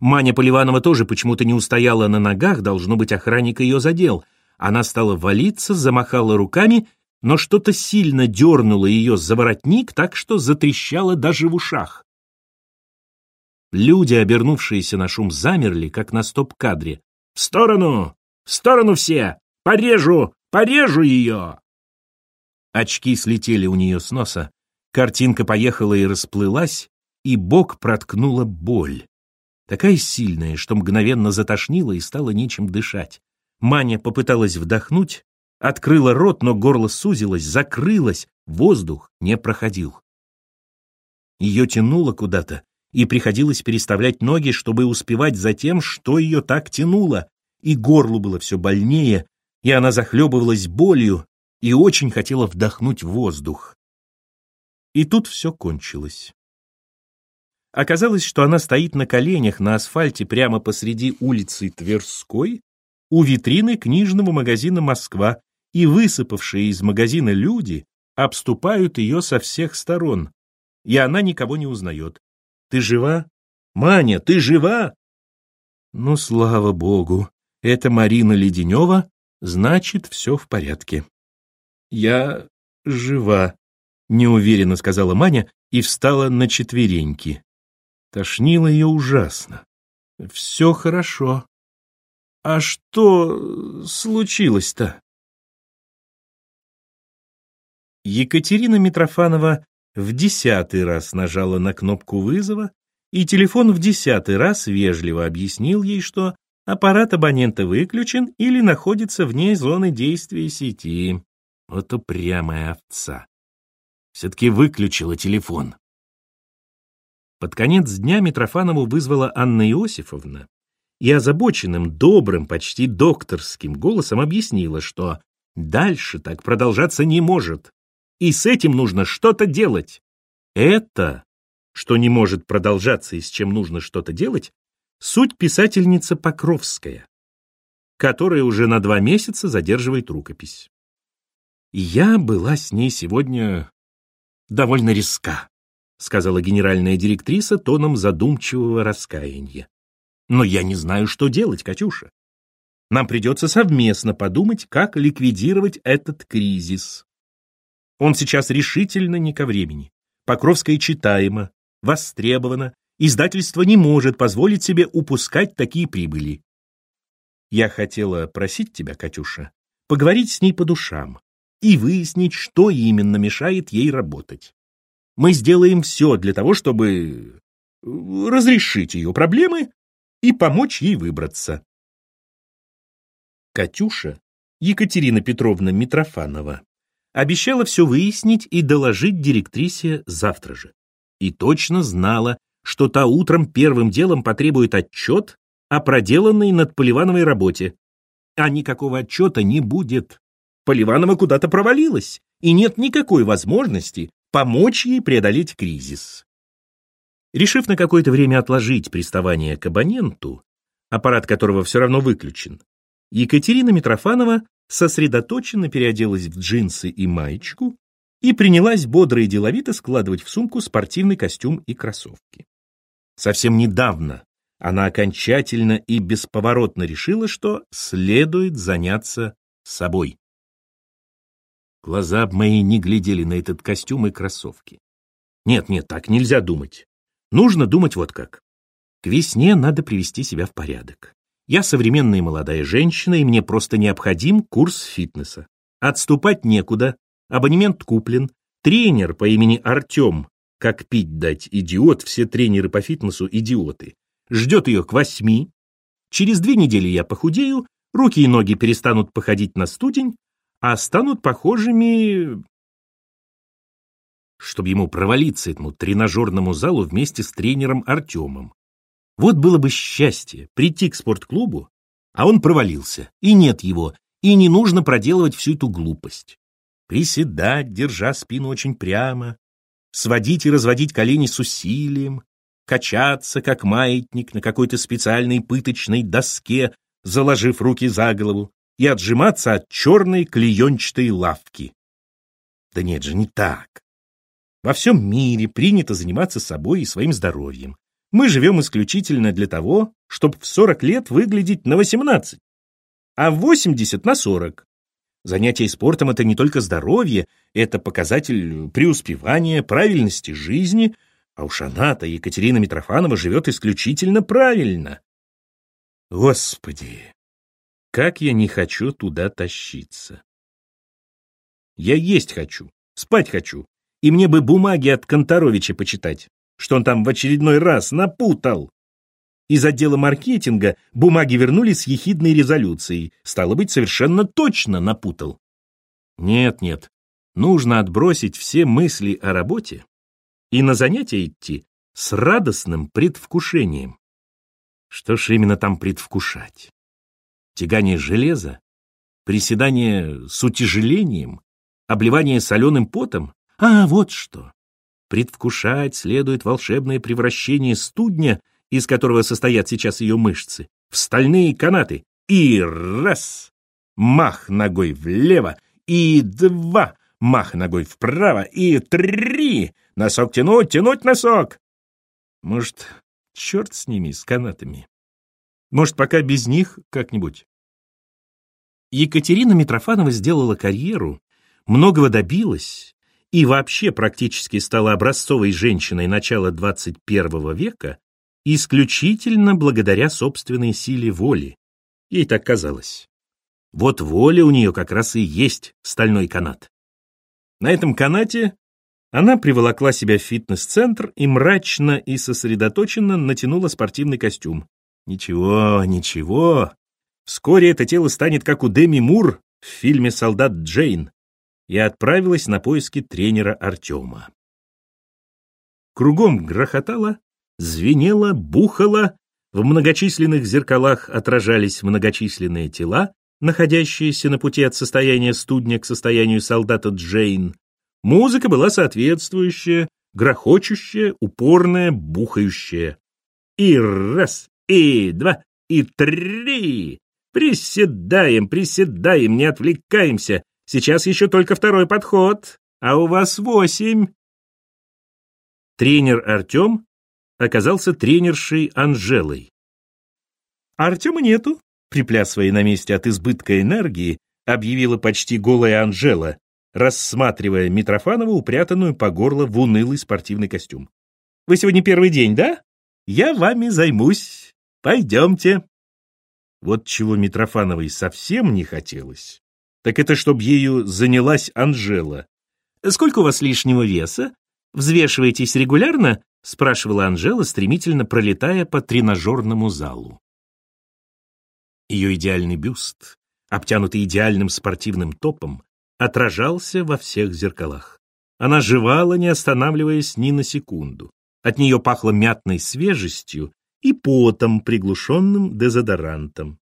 Маня Поливанова тоже почему-то не устояла на ногах, должно быть, охранник ее задел. Она стала валиться, замахала руками, но что-то сильно дернуло ее за воротник, так что затрещало даже в ушах. Люди, обернувшиеся на шум, замерли, как на стоп-кадре. «В сторону! В сторону все! Порежу! Порежу ее!» Очки слетели у нее с носа, картинка поехала и расплылась, и бок проткнула боль. Такая сильная, что мгновенно затошнило и стало нечем дышать. Маня попыталась вдохнуть, открыла рот, но горло сузилось, закрылось, воздух не проходил. Ее тянуло куда-то, и приходилось переставлять ноги, чтобы успевать за тем, что ее так тянуло, и горлу было все больнее, и она захлебывалась болью и очень хотела вдохнуть воздух. И тут все кончилось. Оказалось, что она стоит на коленях на асфальте прямо посреди улицы Тверской у витрины книжного магазина «Москва», и высыпавшие из магазина люди обступают ее со всех сторон, и она никого не узнает. «Ты жива? Маня, ты жива?» Ну, слава богу, это Марина Леденева, значит, все в порядке. «Я жива», — неуверенно сказала Маня и встала на четвереньки. Тошнило ее ужасно. Все хорошо. А что случилось-то? Екатерина Митрофанова в десятый раз нажала на кнопку вызова, и телефон в десятый раз вежливо объяснил ей, что аппарат абонента выключен или находится вне зоны действия сети. Вот упрямая овца. Все-таки выключила телефон. Под конец дня Митрофанову вызвала Анна Иосифовна и озабоченным, добрым, почти докторским голосом объяснила, что дальше так продолжаться не может, и с этим нужно что-то делать. Это, что не может продолжаться и с чем нужно что-то делать, суть писательница Покровская, которая уже на два месяца задерживает рукопись. Я была с ней сегодня довольно резка. — сказала генеральная директриса тоном задумчивого раскаяния. «Но я не знаю, что делать, Катюша. Нам придется совместно подумать, как ликвидировать этот кризис. Он сейчас решительно не ко времени. Покровская читаема, востребована, издательство не может позволить себе упускать такие прибыли. Я хотела просить тебя, Катюша, поговорить с ней по душам и выяснить, что именно мешает ей работать мы сделаем все для того, чтобы разрешить ее проблемы и помочь ей выбраться. Катюша, Екатерина Петровна Митрофанова, обещала все выяснить и доложить директрисе завтра же. И точно знала, что та утром первым делом потребует отчет о проделанной над Поливановой работе. А никакого отчета не будет. Поливанова куда-то провалилась, и нет никакой возможности помочь ей преодолеть кризис. Решив на какое-то время отложить приставание к абоненту, аппарат которого все равно выключен, Екатерина Митрофанова сосредоточенно переоделась в джинсы и маечку и принялась бодро и деловито складывать в сумку спортивный костюм и кроссовки. Совсем недавно она окончательно и бесповоротно решила, что следует заняться собой. Глаза мои не глядели на этот костюм и кроссовки. Нет, нет, так нельзя думать. Нужно думать вот как. К весне надо привести себя в порядок. Я современная молодая женщина, и мне просто необходим курс фитнеса. Отступать некуда, абонемент куплен, тренер по имени Артем, как пить дать, идиот, все тренеры по фитнесу идиоты, ждет ее к восьми. Через две недели я похудею, руки и ноги перестанут походить на студень, а станут похожими... Чтобы ему провалиться этому тренажерному залу вместе с тренером Артемом. Вот было бы счастье прийти к спортклубу, а он провалился, и нет его, и не нужно проделывать всю эту глупость. Приседать, держа спину очень прямо, сводить и разводить колени с усилием, качаться, как маятник, на какой-то специальной пыточной доске, заложив руки за голову, и отжиматься от черной клеенчатой лавки. Да нет же, не так. Во всем мире принято заниматься собой и своим здоровьем. Мы живем исключительно для того, чтобы в 40 лет выглядеть на 18, а в 80 на 40. Занятие спортом – это не только здоровье, это показатель преуспевания, правильности жизни, а уж она-то, Екатерина Митрофанова, живет исключительно правильно. Господи, как я не хочу туда тащиться. Я есть хочу, спать хочу, и мне бы бумаги от Конторовича почитать, что он там в очередной раз напутал. Из отдела маркетинга бумаги вернули с ехидной резолюцией. Стало быть, совершенно точно напутал. Нет, нет, нужно отбросить все мысли о работе и на занятия идти с радостным предвкушением. Что ж именно там предвкушать? Тягание железа? Приседание с утяжелением? Обливание соленым потом? А, вот что! Предвкушать следует волшебное превращение студня из которого состоят сейчас ее мышцы, в стальные канаты. И раз! Мах ногой влево, и два! Мах ногой вправо, и три! Носок тянуть, тянуть носок! Может, черт с ними, с канатами. Может, пока без них как-нибудь. Екатерина Митрофанова сделала карьеру, многого добилась и вообще практически стала образцовой женщиной начала 21 века исключительно благодаря собственной силе воли. Ей так казалось. Вот воля у нее как раз и есть стальной канат. На этом канате она приволокла себя в фитнес-центр и мрачно и сосредоточенно натянула спортивный костюм. Ничего, ничего. Вскоре это тело станет как у Деми Мур в фильме «Солдат Джейн» и отправилась на поиски тренера Артема. Кругом грохотало, звенело, бухало, в многочисленных зеркалах отражались многочисленные тела, находящиеся на пути от состояния студня к состоянию солдата Джейн. Музыка была соответствующая, грохочущая, упорная, бухающая. И раз, и два, и три. Приседаем, приседаем, не отвлекаемся. Сейчас еще только второй подход, а у вас восемь. Тренер Артем оказался тренершей Анжелой. Артема нету, приплясывая на месте от избытка энергии, объявила почти голая Анжела, рассматривая Митрофанову, упрятанную по горло в унылый спортивный костюм. «Вы сегодня первый день, да? Я вами займусь. Пойдемте». Вот чего Митрофановой совсем не хотелось, так это чтоб ею занялась Анжела. «Сколько у вас лишнего веса? Взвешиваетесь регулярно — спрашивала Анжела, стремительно пролетая по тренажерному залу. Ее идеальный бюст, обтянутый идеальным спортивным топом, отражался во всех зеркалах. Она жевала, не останавливаясь ни на секунду. От нее пахло мятной свежестью и потом, приглушенным дезодорантом.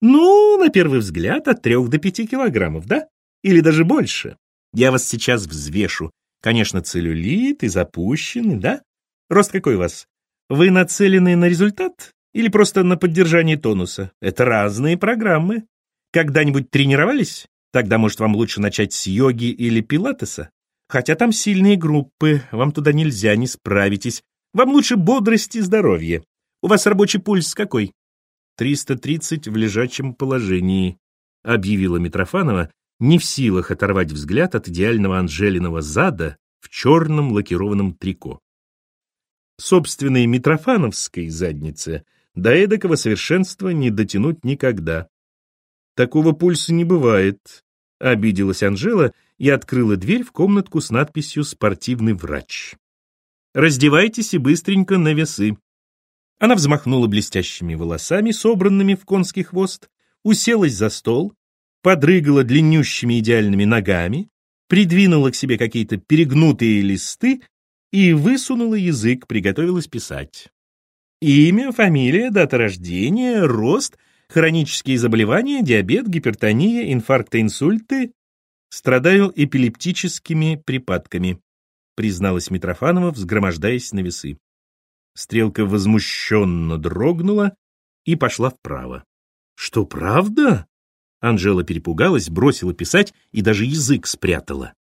Ну, на первый взгляд, от трех до пяти килограммов, да? Или даже больше. Я вас сейчас взвешу, Конечно, целлюлит и запущенный, да? Рост какой у вас? Вы нацелены на результат или просто на поддержание тонуса? Это разные программы. Когда-нибудь тренировались? Тогда, может, вам лучше начать с йоги или пилатеса? Хотя там сильные группы, вам туда нельзя, не справитесь. Вам лучше бодрость и здоровье. У вас рабочий пульс какой? 330 в лежачем положении, объявила Митрофанова, не в силах оторвать взгляд от идеального Анжелиного зада в черном лакированном трико. Собственной Митрофановской заднице до эдакого совершенства не дотянуть никогда. Такого пульса не бывает, обиделась Анжела и открыла дверь в комнатку с надписью «Спортивный врач». «Раздевайтесь и быстренько на весы». Она взмахнула блестящими волосами, собранными в конский хвост, уселась за стол, подрыгала длиннющими идеальными ногами, придвинула к себе какие-то перегнутые листы и высунула язык, приготовилась писать. Имя, фамилия, дата рождения, рост, хронические заболевания, диабет, гипертония, инфаркты, инсульты. Страдаю эпилептическими припадками, призналась Митрофанова, взгромождаясь на весы. Стрелка возмущенно дрогнула и пошла вправо. «Что, правда?» Анжела перепугалась, бросила писать и даже язык спрятала.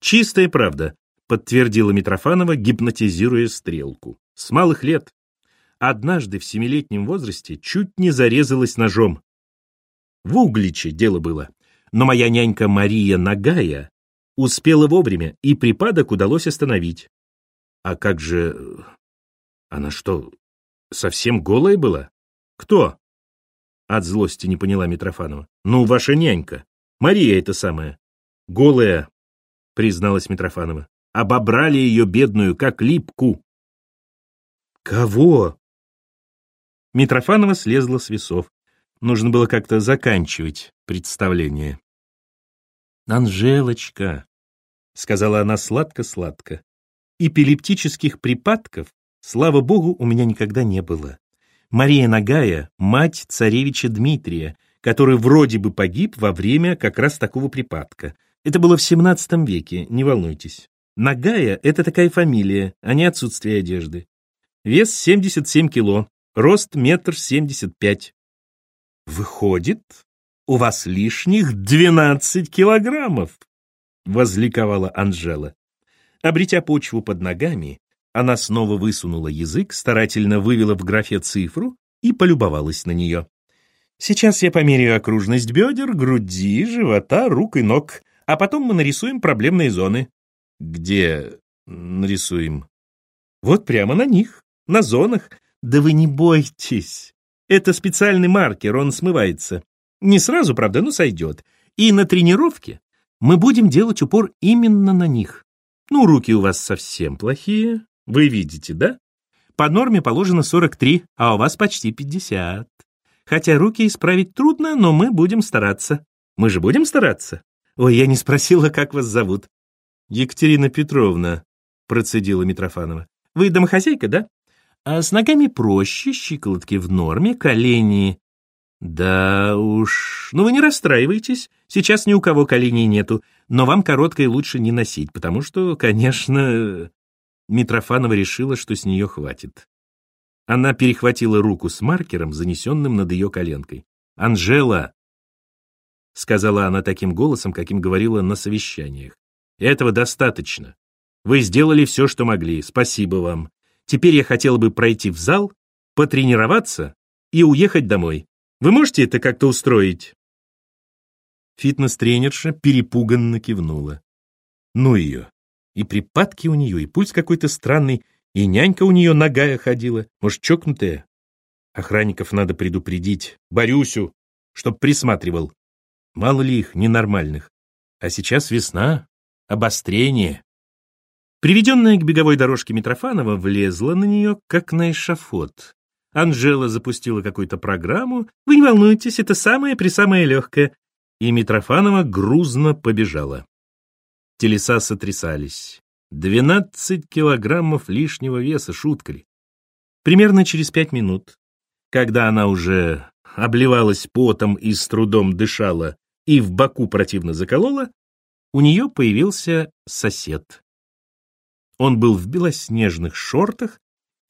«Чистая правда», — подтвердила Митрофанова, гипнотизируя стрелку. с малых лет. Однажды в семилетнем возрасте чуть не зарезалась ножом. В Угличе дело было, но моя нянька Мария Нагая успела вовремя, и припадок удалось остановить. А как же... Она что, совсем голая была? Кто? От злости не поняла Митрофанова. Ну, ваша нянька. Мария это самая. Голая, призналась Митрофанова. Обобрали ее бедную, как липку. Кого? Митрофанова слезла с весов. Нужно было как-то заканчивать представление. «Анжелочка», — сказала она сладко-сладко, — «эпилептических припадков, слава богу, у меня никогда не было. Мария Нагая — мать царевича Дмитрия, который вроде бы погиб во время как раз такого припадка. Это было в XVII веке, не волнуйтесь. Нагая — это такая фамилия, а не отсутствие одежды. Вес 77 кило, рост метр семьдесят пять. Выходит, у вас лишних 12 килограммов, возликовала Анжела. Обретя почву под ногами, она снова высунула язык, старательно вывела в графе цифру и полюбовалась на нее. Сейчас я померяю окружность бедер, груди, живота, рук и ног, а потом мы нарисуем проблемные зоны. Где нарисуем? Вот прямо на них, на зонах. Да вы не бойтесь. Это специальный маркер, он смывается. Не сразу, правда, но сойдет. И на тренировке мы будем делать упор именно на них. Ну, руки у вас совсем плохие, вы видите, да? По норме положено 43, а у вас почти 50. Хотя руки исправить трудно, но мы будем стараться. Мы же будем стараться? Ой, я не спросила, как вас зовут. Екатерина Петровна, процедила Митрофанова. Вы домохозяйка, да? А с ногами проще, щиколотки в норме, колени... Да уж... Ну вы не расстраивайтесь, сейчас ни у кого коленей нету, но вам короткое лучше не носить, потому что, конечно... Митрофанова решила, что с нее хватит. Она перехватила руку с маркером, занесенным над ее коленкой. «Анжела!» — сказала она таким голосом, каким говорила на совещаниях. «Этого достаточно. Вы сделали все, что могли. Спасибо вам. Теперь я хотела бы пройти в зал, потренироваться и уехать домой. Вы можете это как-то устроить?» Фитнес-тренерша перепуганно кивнула. «Ну ее. И припадки у нее, и пульс какой-то странный, и нянька у нее ногая ходила, может, чокнутая. Охранников надо предупредить, Борюсю, чтоб присматривал. Мало ли их ненормальных. А сейчас весна, обострение. Приведенная к беговой дорожке Митрофанова влезла на нее, как на эшафот. Анжела запустила какую-то программу. Вы не волнуйтесь, это самое-пресамое легкое. И Митрофанова грузно побежала. Телеса сотрясались. Двенадцать килограммов лишнего веса, шутка ли? Примерно через пять минут, когда она уже обливалась потом и с трудом дышала и в боку противно заколола, у нее появился сосед. Он был в белоснежных шортах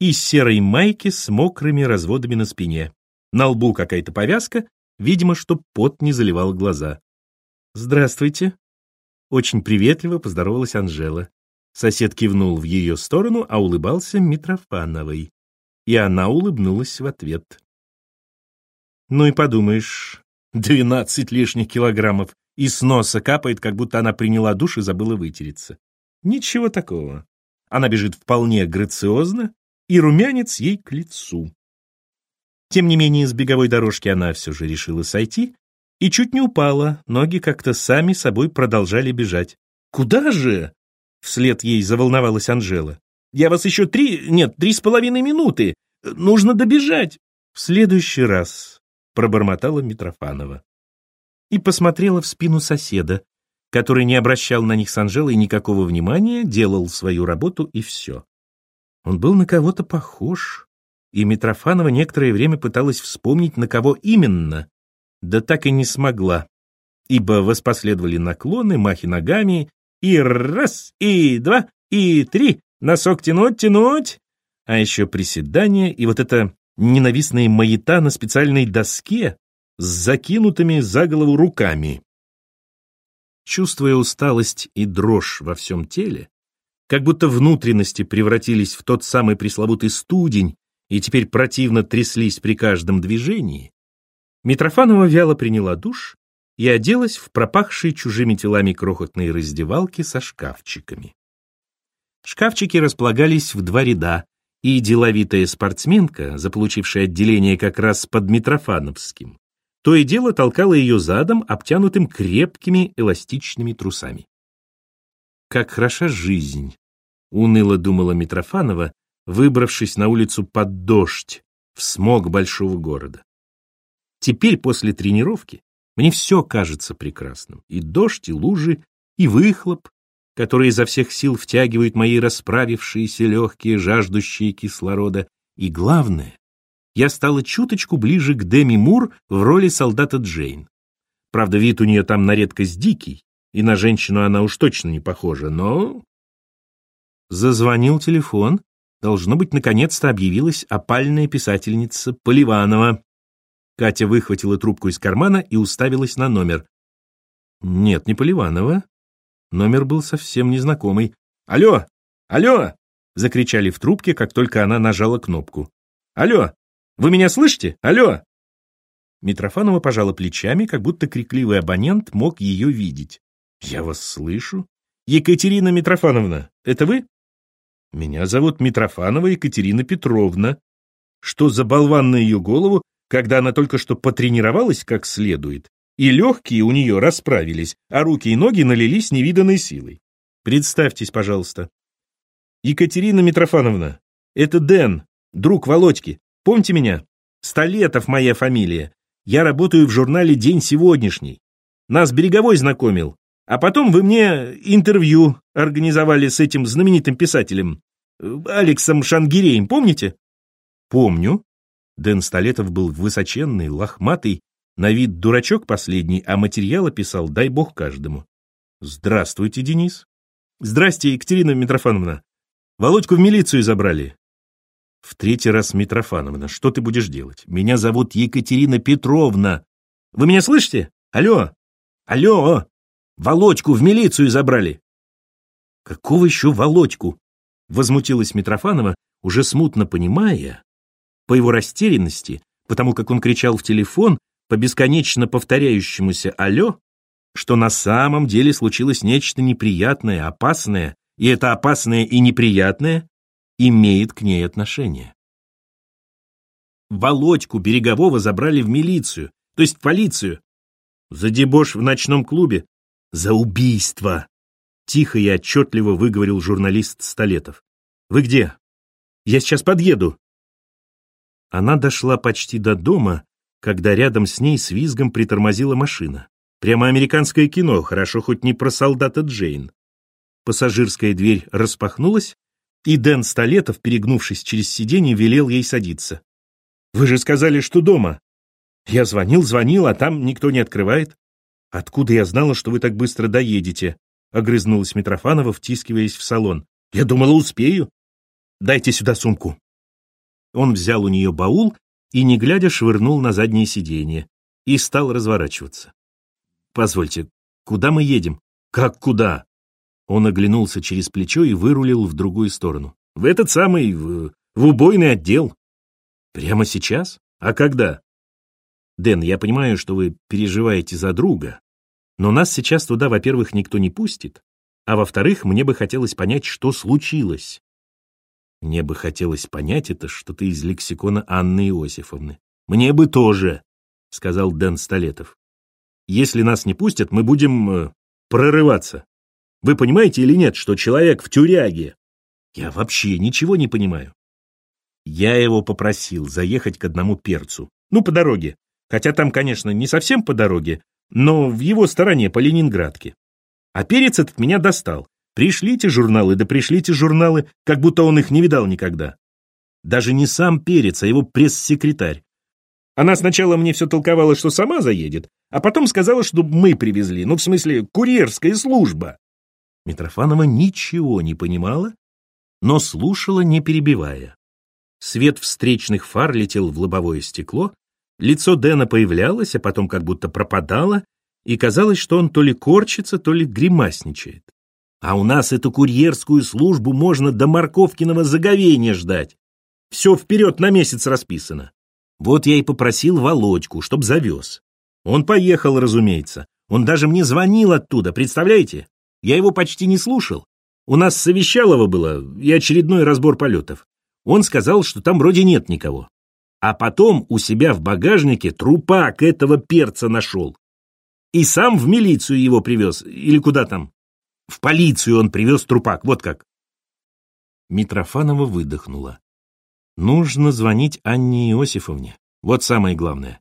и серой майке с мокрыми разводами на спине. На лбу какая-то повязка, видимо, чтоб пот не заливал глаза. «Здравствуйте!» Очень приветливо поздоровалась Анжела. Сосед кивнул в ее сторону, а улыбался Митрофановой. И она улыбнулась в ответ. Ну и подумаешь, двенадцать лишних килограммов, и с носа капает, как будто она приняла душ и забыла вытереться. Ничего такого. Она бежит вполне грациозно, и румянец ей к лицу. Тем не менее, с беговой дорожки она все же решила сойти и чуть не упала, ноги как-то сами собой продолжали бежать. «Куда же?» Вслед ей заволновалась Анжела. «Я вас еще три... Нет, три с половиной минуты. Нужно добежать». «В следующий раз», — пробормотала Митрофанова. И посмотрела в спину соседа, который не обращал на них с Анжелой никакого внимания, делал свою работу и все. Он был на кого-то похож, и Митрофанова некоторое время пыталась вспомнить, на кого именно, да так и не смогла, ибо воспоследовали наклоны, махи ногами и раз, и два, и три. Носок тянуть, тянуть. А еще приседания и вот это ненавистная маята на специальной доске с закинутыми за голову руками. Чувствуя усталость и дрожь во всем теле, как будто внутренности превратились в тот самый пресловутый студень и теперь противно тряслись при каждом движении, Митрофанова вяло приняла душ и оделась в пропахшие чужими телами крохотные раздевалки со шкафчиками. Шкафчики располагались в два ряда, и деловитая спортсменка, заполучившая отделение как раз под Митрофановским, то и дело толкала ее задом, обтянутым крепкими эластичными трусами. «Как хороша жизнь!» — уныло думала Митрофанова, выбравшись на улицу под дождь, в смог большого города. Теперь, после тренировки, мне все кажется прекрасным. И дождь, и лужи, и выхлоп, который изо всех сил втягивает мои расправившиеся легкие, жаждущие кислорода. И главное, я стала чуточку ближе к Деми Мур в роли солдата Джейн. Правда, вид у нее там на редкость дикий, и на женщину она уж точно не похожа, но... Зазвонил телефон. Должно быть, наконец-то объявилась опальная писательница Поливанова. Катя выхватила трубку из кармана и уставилась на номер. Нет, не Поливанова. Номер был совсем незнакомый. «Алло! Алло!» — закричали в трубке, как только она нажала кнопку. «Алло! Вы меня слышите? Алло!» Митрофанова пожала плечами, как будто крикливый абонент мог ее видеть. «Я вас слышу. Екатерина Митрофановна, это вы?» «Меня зовут Митрофанова Екатерина Петровна. Что за болван на ее голову, когда она только что потренировалась как следует, и легкие у нее расправились, а руки и ноги налились невиданной силой. Представьтесь, пожалуйста. Екатерина Митрофановна, это Дэн, друг Володьки. Помните меня? Столетов моя фамилия. Я работаю в журнале «День сегодняшний». Нас Береговой знакомил. А потом вы мне интервью организовали с этим знаменитым писателем, Алексом Шангиреем, помните? Помню. Дэн Столетов был высоченный, лохматый на вид дурачок последний, а материалы писал, дай бог каждому. Здравствуйте, Денис. Здрасте, Екатерина Митрофановна. Володьку в милицию забрали. В третий раз Митрофановна, что ты будешь делать? Меня зовут Екатерина Петровна. Вы меня слышите? Алло! Алло! Володьку в милицию забрали. Какого еще Володьку? Возмутилась Митрофанова, уже смутно понимая, по его растерянности, потому как он кричал в телефон, по бесконечно повторяющемуся «алло», что на самом деле случилось нечто неприятное, опасное, и это опасное и неприятное имеет к ней отношение. Володьку Берегового забрали в милицию, то есть в полицию. За дебош в ночном клубе. За убийство. Тихо и отчетливо выговорил журналист Столетов. Вы где? Я сейчас подъеду. Она дошла почти до дома, когда рядом с ней с визгом притормозила машина. Прямо американское кино, хорошо хоть не про солдата Джейн. Пассажирская дверь распахнулась, и Дэн Столетов, перегнувшись через сиденье, велел ей садиться. «Вы же сказали, что дома!» «Я звонил, звонил, а там никто не открывает». «Откуда я знала, что вы так быстро доедете?» — огрызнулась Митрофанова, втискиваясь в салон. «Я думала, успею». «Дайте сюда сумку». Он взял у нее баул и, не глядя, швырнул на заднее сиденье и стал разворачиваться. «Позвольте, куда мы едем?» «Как куда?» Он оглянулся через плечо и вырулил в другую сторону. «В этот самый... в, в убойный отдел». «Прямо сейчас? А когда?» «Дэн, я понимаю, что вы переживаете за друга, но нас сейчас туда, во-первых, никто не пустит, а во-вторых, мне бы хотелось понять, что случилось. Мне бы хотелось понять это что-то из лексикона Анны Иосифовны. Мне бы тоже, сказал Дэн Столетов. Если нас не пустят, мы будем э, прорываться. Вы понимаете или нет, что человек в тюряге? Я вообще ничего не понимаю. Я его попросил заехать к одному перцу. Ну, по дороге. Хотя там, конечно, не совсем по дороге, но в его стороне, по Ленинградке. А перец этот меня достал. Пришлите журналы, да пришлите журналы, как будто он их не видал никогда. Даже не сам Перец, а его пресс-секретарь. Она сначала мне все толковала, что сама заедет, а потом сказала, что мы привезли, ну, в смысле, курьерская служба. Митрофанова ничего не понимала, но слушала, не перебивая. Свет встречных фар летел в лобовое стекло, лицо Дэна появлялось, а потом как будто пропадало, и казалось, что он то ли корчится, то ли гримасничает. А у нас эту курьерскую службу можно до морковкиного заговения ждать. Все вперед на месяц расписано. Вот я и попросил Володьку, чтоб завез. Он поехал, разумеется. Он даже мне звонил оттуда, представляете? Я его почти не слушал. У нас совещалово было и очередной разбор полетов. Он сказал, что там вроде нет никого. А потом у себя в багажнике трупак этого перца нашел. И сам в милицию его привез, или куда там. В полицию он привез трупак, вот как. Митрофанова выдохнула. Нужно звонить Анне Иосифовне. Вот самое главное.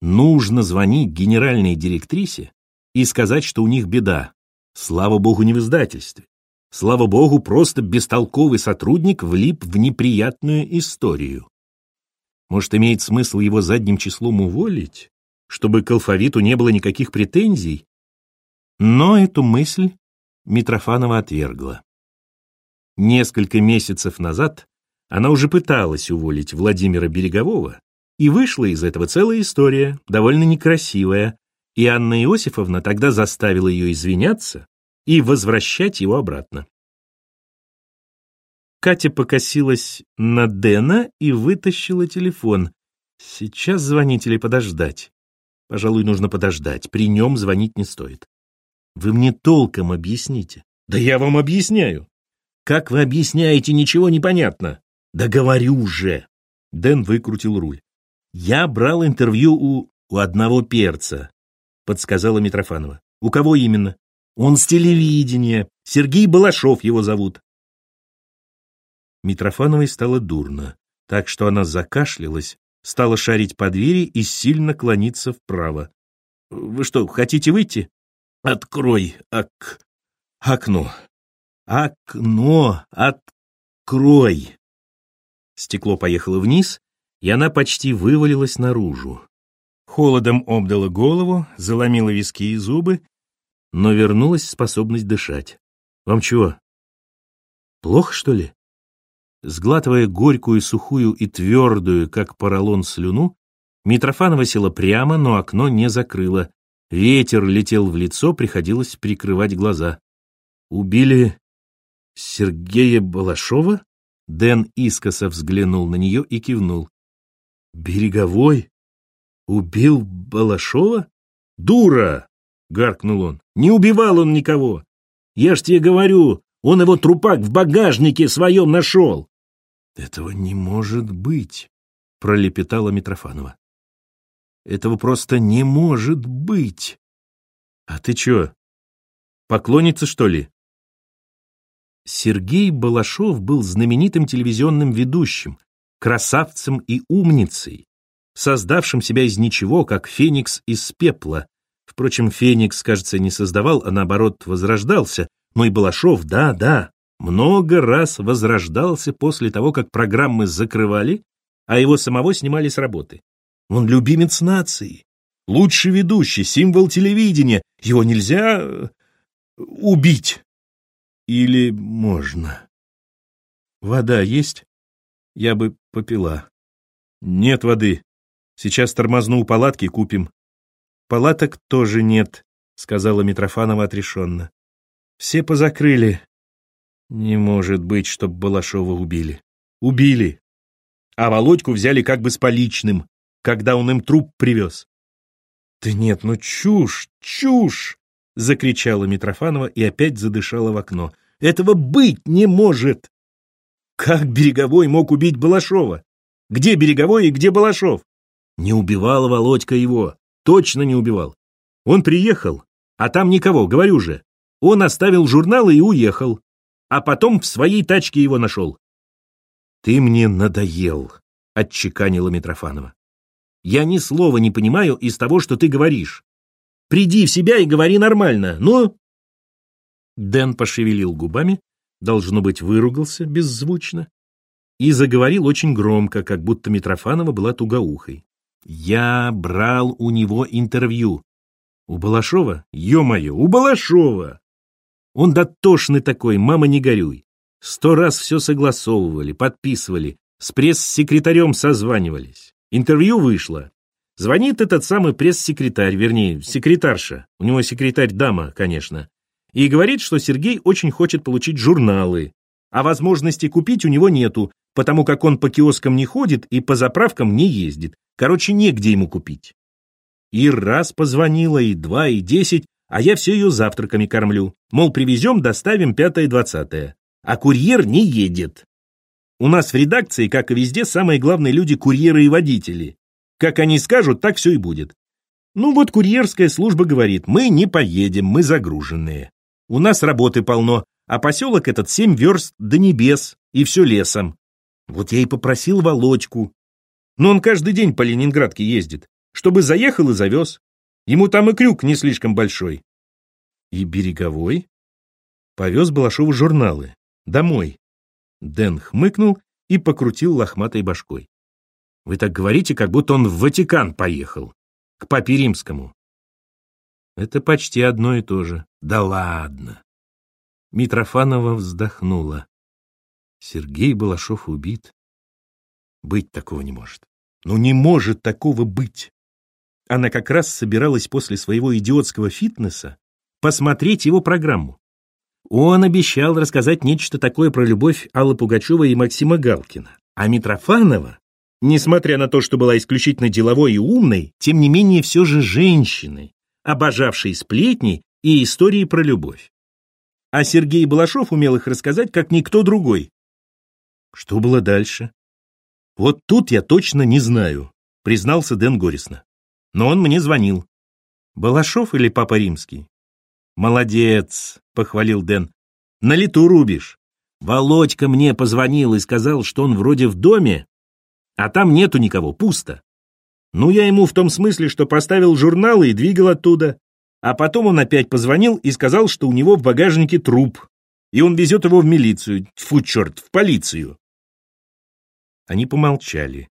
Нужно звонить генеральной директрисе и сказать, что у них беда. Слава богу, не в издательстве. Слава богу, просто бестолковый сотрудник влип в неприятную историю. Может, имеет смысл его задним числом уволить, чтобы к алфавиту не было никаких претензий? Но эту мысль Митрофанова отвергла. Несколько месяцев назад она уже пыталась уволить Владимира Берегового, и вышла из этого целая история, довольно некрасивая, и Анна Иосифовна тогда заставила ее извиняться и возвращать его обратно. Катя покосилась на Дэна и вытащила телефон. Сейчас звонить или подождать? Пожалуй, нужно подождать. При нем звонить не стоит. Вы мне толком объясните. Да я вам объясняю. Как вы объясняете, ничего не понятно. Да говорю же. Дэн выкрутил руль. Я брал интервью у, у одного перца, подсказала Митрофанова. У кого именно? Он с телевидения. Сергей Балашов его зовут. Митрофановой стало дурно, так что она закашлялась, стала шарить по двери и сильно клониться вправо. «Вы что, хотите выйти?» «Открой ок... окно. Окно открой!» Стекло поехало вниз, и она почти вывалилась наружу. Холодом обдала голову, заломила виски и зубы, но вернулась способность дышать. «Вам чего? Плохо, что ли?» Сглатывая горькую, сухую и твердую, как поролон, слюну, Митрофанова села прямо, но окно не закрыло. Ветер летел в лицо, приходилось прикрывать глаза. «Убили Сергея Балашова?» Дэн искоса взглянул на нее и кивнул. «Береговой? Убил Балашова? Дура!» — гаркнул он. «Не убивал он никого! Я ж тебе говорю, он его трупак в багажнике своем нашел!» «Этого не может быть», — пролепетала Митрофанова. «Этого просто не может быть!» «А ты чё, поклонница, что ли?» Сергей Балашов был знаменитым телевизионным ведущим, красавцем и умницей, создавшим себя из ничего, как феникс из пепла. Впрочем, феникс, кажется, не создавал, а наоборот возрождался, но и Балашов, да, да, много раз возрождался после того, как программы закрывали, а его самого снимали с работы. Он любимец нации, лучший ведущий, символ телевидения. Его нельзя э, убить. Или можно? Вода есть? Я бы попила. Нет воды. Сейчас тормозну у палатки, купим. Палаток тоже нет, сказала Митрофанова отрешенно. Все позакрыли. Не может быть, чтоб Балашова убили. Убили. А Володьку взяли как бы с поличным, когда он им труп привез. Да нет, ну чушь, чушь! Закричала Митрофанова и опять задышала в окно. Этого быть не может! Как Береговой мог убить Балашова? Где Береговой и где Балашов? Не убивал Володька его. Точно не убивал. Он приехал, а там никого, говорю же. Он оставил журналы и уехал а потом в своей тачке его нашел. «Ты мне надоел», — отчеканила Митрофанова. «Я ни слова не понимаю из того, что ты говоришь. Приди в себя и говори нормально, ну...» Дэн пошевелил губами, должно быть, выругался беззвучно и заговорил очень громко, как будто Митрофанова была тугоухой. «Я брал у него интервью. У Балашова? Ё-моё, у Балашова! Он дотошный такой, мама не горюй. Сто раз все согласовывали, подписывали, с пресс-секретарем созванивались. Интервью вышло. Звонит этот самый пресс-секретарь, вернее, секретарша. У него секретарь дама, конечно. и говорит, что Сергей очень хочет получить журналы, а возможности купить у него нету, потому как он по киоскам не ходит и по заправкам не ездит. Короче, негде ему купить. И раз позвонила, и два, и десять, а я все ее завтраками кормлю. Мол, привезем, доставим пятое-двадцатое. А курьер не едет. У нас в редакции, как и везде, самые главные люди – курьеры и водители. Как они скажут, так все и будет. Ну вот курьерская служба говорит, мы не поедем, мы загруженные. У нас работы полно, а поселок этот семь верст до небес, и все лесом. Вот я и попросил Володьку. Но он каждый день по Ленинградке ездит, чтобы заехал и завез. Ему там и крюк не слишком большой. И береговой? Повез Балашову журналы. Домой. Дэн хмыкнул и покрутил лохматой башкой. Вы так говорите, как будто он в Ватикан поехал. К папе римскому. Это почти одно и то же. Да ладно. Митрофанова вздохнула. Сергей Балашов убит. Быть такого не может. Ну не может такого быть. Она как раз собиралась после своего идиотского фитнеса посмотреть его программу. Он обещал рассказать нечто такое про любовь Аллы Пугачева и Максима Галкина. А Митрофанова, несмотря на то, что была исключительно деловой и умной, тем не менее все же женщиной, обожавшей сплетни и истории про любовь а Сергей Балашов умел их рассказать, как никто другой. Что было дальше? Вот тут я точно не знаю, признался Дэн горестно. Но он мне звонил. Балашов или Папа Римский? Молодец, похвалил Дэн. На лету рубишь. Володька мне позвонил и сказал, что он вроде в доме, а там нету никого, пусто. Ну, я ему в том смысле, что поставил журналы и двигал оттуда. А потом он опять позвонил и сказал, что у него в багажнике труп, и он везет его в милицию, фу, черт, в полицию. Они помолчали.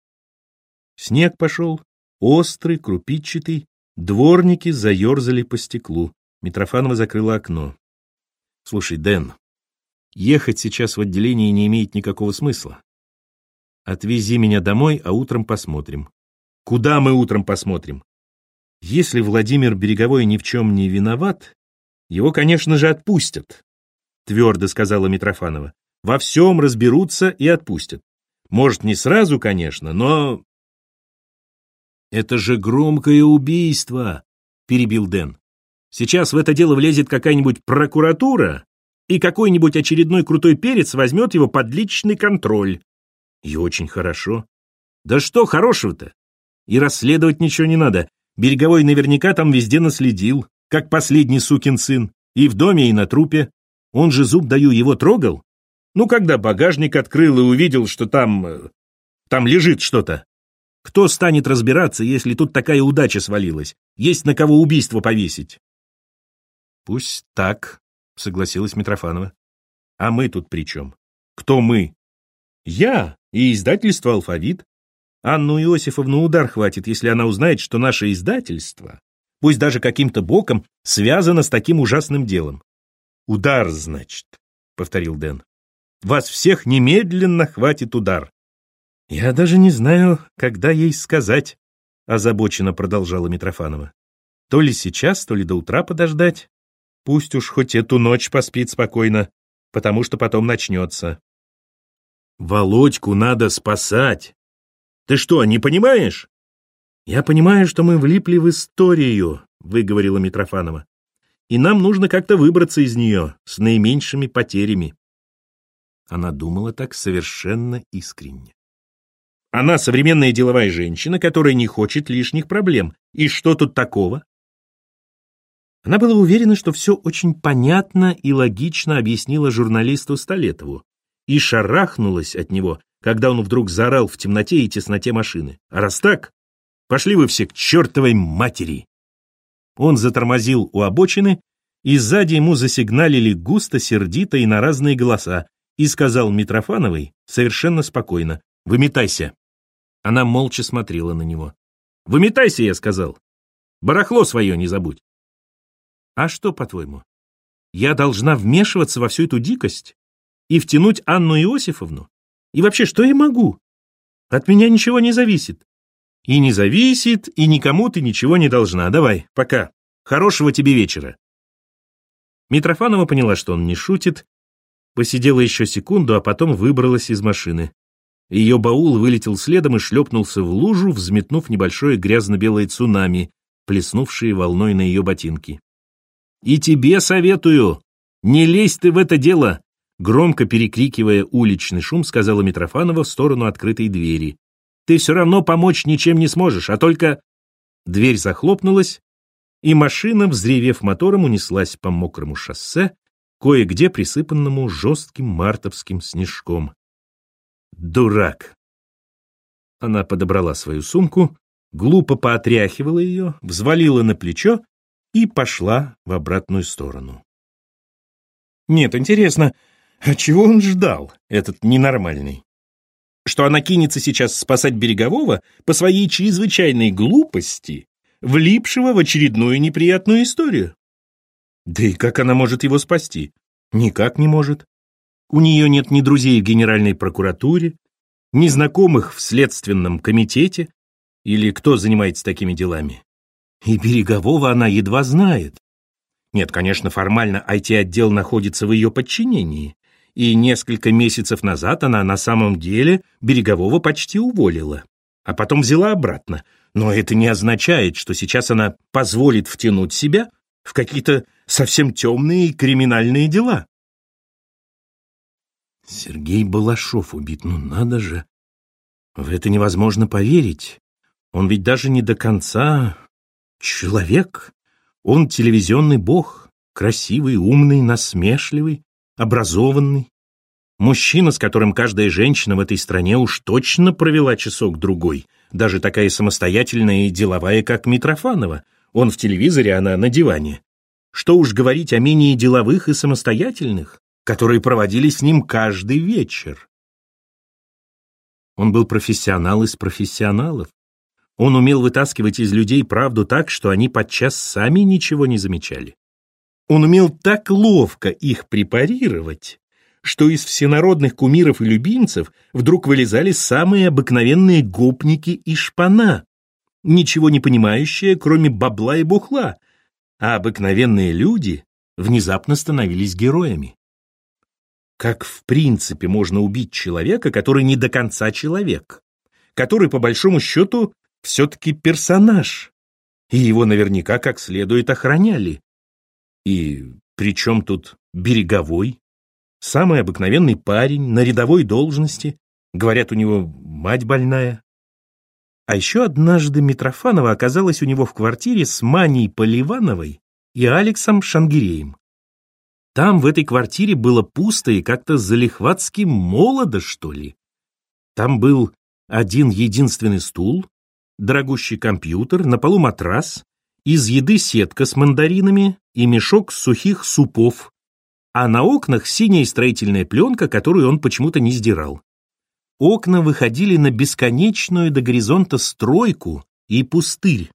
Снег пошел, острый, крупичатый, дворники заерзали по стеклу. Митрофанова закрыла окно. «Слушай, Дэн, ехать сейчас в отделение не имеет никакого смысла. Отвези меня домой, а утром посмотрим». «Куда мы утром посмотрим?» Если Владимир Береговой ни в чем не виноват, его, конечно же, отпустят, твердо сказала Митрофанова. Во всем разберутся и отпустят. Может, не сразу, конечно, но... Это же громкое убийство, перебил Дэн. Сейчас в это дело влезет какая-нибудь прокуратура, и какой-нибудь очередной крутой перец возьмет его под личный контроль. И очень хорошо. Да что хорошего-то? И расследовать ничего не надо. Береговой наверняка там везде наследил, как последний сукин сын, и в доме, и на трупе. Он же зуб даю его трогал? Ну, когда багажник открыл и увидел, что там... Э, там лежит что-то. Кто станет разбираться, если тут такая удача свалилась? Есть на кого убийство повесить. Пусть так, согласилась Митрофанова. А мы тут при чем? Кто мы? Я и издательство «Алфавит». Анну Иосифовну удар хватит, если она узнает, что наше издательство, пусть даже каким-то боком, связано с таким ужасным делом. «Удар, значит», — повторил Дэн. «Вас всех немедленно хватит удар». «Я даже не знаю, когда ей сказать», — озабоченно продолжала Митрофанова. «То ли сейчас, то ли до утра подождать. Пусть уж хоть эту ночь поспит спокойно, потому что потом начнется». «Володьку надо спасать», ты что, не понимаешь? Я понимаю, что мы влипли в историю, выговорила Митрофанова. И нам нужно как-то выбраться из нее с наименьшими потерями. Она думала так совершенно искренне. Она современная деловая женщина, которая не хочет лишних проблем. И что тут такого? Она была уверена, что все очень понятно и логично объяснила журналисту Столетову и шарахнулась от него, когда он вдруг заорал в темноте и тесноте машины. А раз так, пошли вы все к чертовой матери. Он затормозил у обочины, и сзади ему засигналили густо, сердито и на разные голоса, и сказал Митрофановой совершенно спокойно «Выметайся». Она молча смотрела на него. «Выметайся», я сказал. «Барахло свое не забудь». «А что, по-твоему, я должна вмешиваться во всю эту дикость и втянуть Анну Иосифовну? И вообще, что я могу? От меня ничего не зависит. И не зависит, и никому ты ничего не должна. Давай, пока. Хорошего тебе вечера. Митрофанова поняла, что он не шутит, посидела еще секунду, а потом выбралась из машины. Ее баул вылетел следом и шлепнулся в лужу, взметнув небольшое грязно-белое цунами, плеснувшее волной на ее ботинки. «И тебе советую! Не лезь ты в это дело!» Громко перекрикивая уличный шум, сказала Митрофанова в сторону открытой двери. «Ты все равно помочь ничем не сможешь, а только...» Дверь захлопнулась, и машина, взревев мотором, унеслась по мокрому шоссе, кое-где присыпанному жестким мартовским снежком. «Дурак!» Она подобрала свою сумку, глупо поотряхивала ее, взвалила на плечо и пошла в обратную сторону. Нет, интересно, а чего он ждал, этот ненормальный? Что она кинется сейчас спасать Берегового по своей чрезвычайной глупости влипшего в очередную неприятную историю. Да и как она может его спасти? Никак не может. У нее нет ни друзей в Генеральной прокуратуре, ни знакомых в Следственном комитете, или кто занимается такими делами. И Берегового она едва знает. Нет, конечно, формально IT-отдел находится в ее подчинении, и несколько месяцев назад она на самом деле Берегового почти уволила, а потом взяла обратно, но это не означает, что сейчас она позволит втянуть себя в какие-то совсем темные криминальные дела. Сергей Балашов убит, ну надо же. В это невозможно поверить. Он ведь даже не до конца человек. Он телевизионный бог, красивый, умный, насмешливый, образованный. Мужчина, с которым каждая женщина в этой стране уж точно провела часок-другой — даже такая самостоятельная и деловая, как Митрофанова. Он в телевизоре, она на диване. Что уж говорить о менее деловых и самостоятельных, которые проводили с ним каждый вечер. Он был профессионал из профессионалов. Он умел вытаскивать из людей правду так, что они подчас сами ничего не замечали. Он умел так ловко их препарировать, что из всенародных кумиров и любимцев вдруг вылезали самые обыкновенные гопники и шпана, ничего не понимающие, кроме бабла и бухла, а обыкновенные люди внезапно становились героями. Как в принципе можно убить человека, который не до конца человек, который, по большому счету, все-таки персонаж, и его наверняка как следует охраняли. И при чем тут береговой? Самый обыкновенный парень, на рядовой должности. Говорят, у него мать больная. А еще однажды Митрофанова оказалась у него в квартире с Маней Поливановой и Алексом Шангиреем. Там, в этой квартире, было пусто и как-то залихватски молодо, что ли. Там был один единственный стул, дорогущий компьютер, на полу матрас, из еды сетка с мандаринами и мешок сухих супов, а на окнах синяя строительная пленка, которую он почему-то не сдирал. Окна выходили на бесконечную до горизонта стройку и пустырь.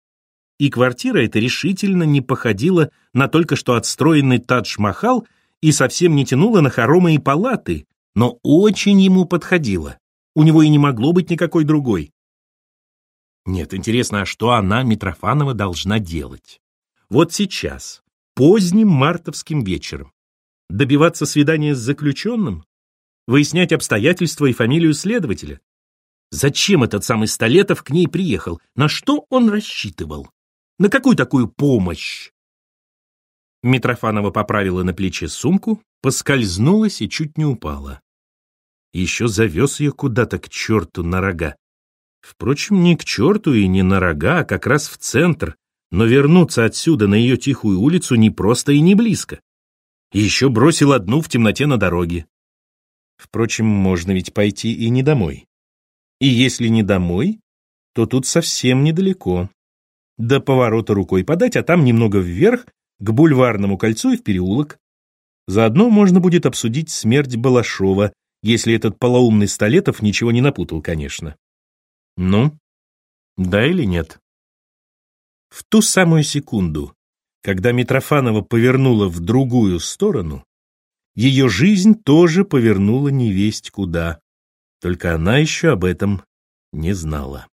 И квартира эта решительно не походила на только что отстроенный Тадж-Махал и совсем не тянула на хоромы и палаты, но очень ему подходила. У него и не могло быть никакой другой. Нет, интересно, а что она, Митрофанова, должна делать? Вот сейчас, поздним мартовским вечером, Добиваться свидания с заключенным? Выяснять обстоятельства и фамилию следователя? Зачем этот самый Столетов к ней приехал? На что он рассчитывал? На какую такую помощь? Митрофанова поправила на плече сумку, поскользнулась и чуть не упала. Еще завез ее куда-то к черту на рога. Впрочем, не к черту и не на рога, а как раз в центр, но вернуться отсюда на ее тихую улицу не просто и не близко. Еще бросил одну в темноте на дороге. Впрочем, можно ведь пойти и не домой. И если не домой, то тут совсем недалеко. До поворота рукой подать, а там немного вверх, к бульварному кольцу и в переулок. Заодно можно будет обсудить смерть Балашова, если этот полоумный Столетов ничего не напутал, конечно. Ну, да или нет? В ту самую секунду, когда Митрофанова повернула в другую сторону, ее жизнь тоже повернула невесть куда, только она еще об этом не знала.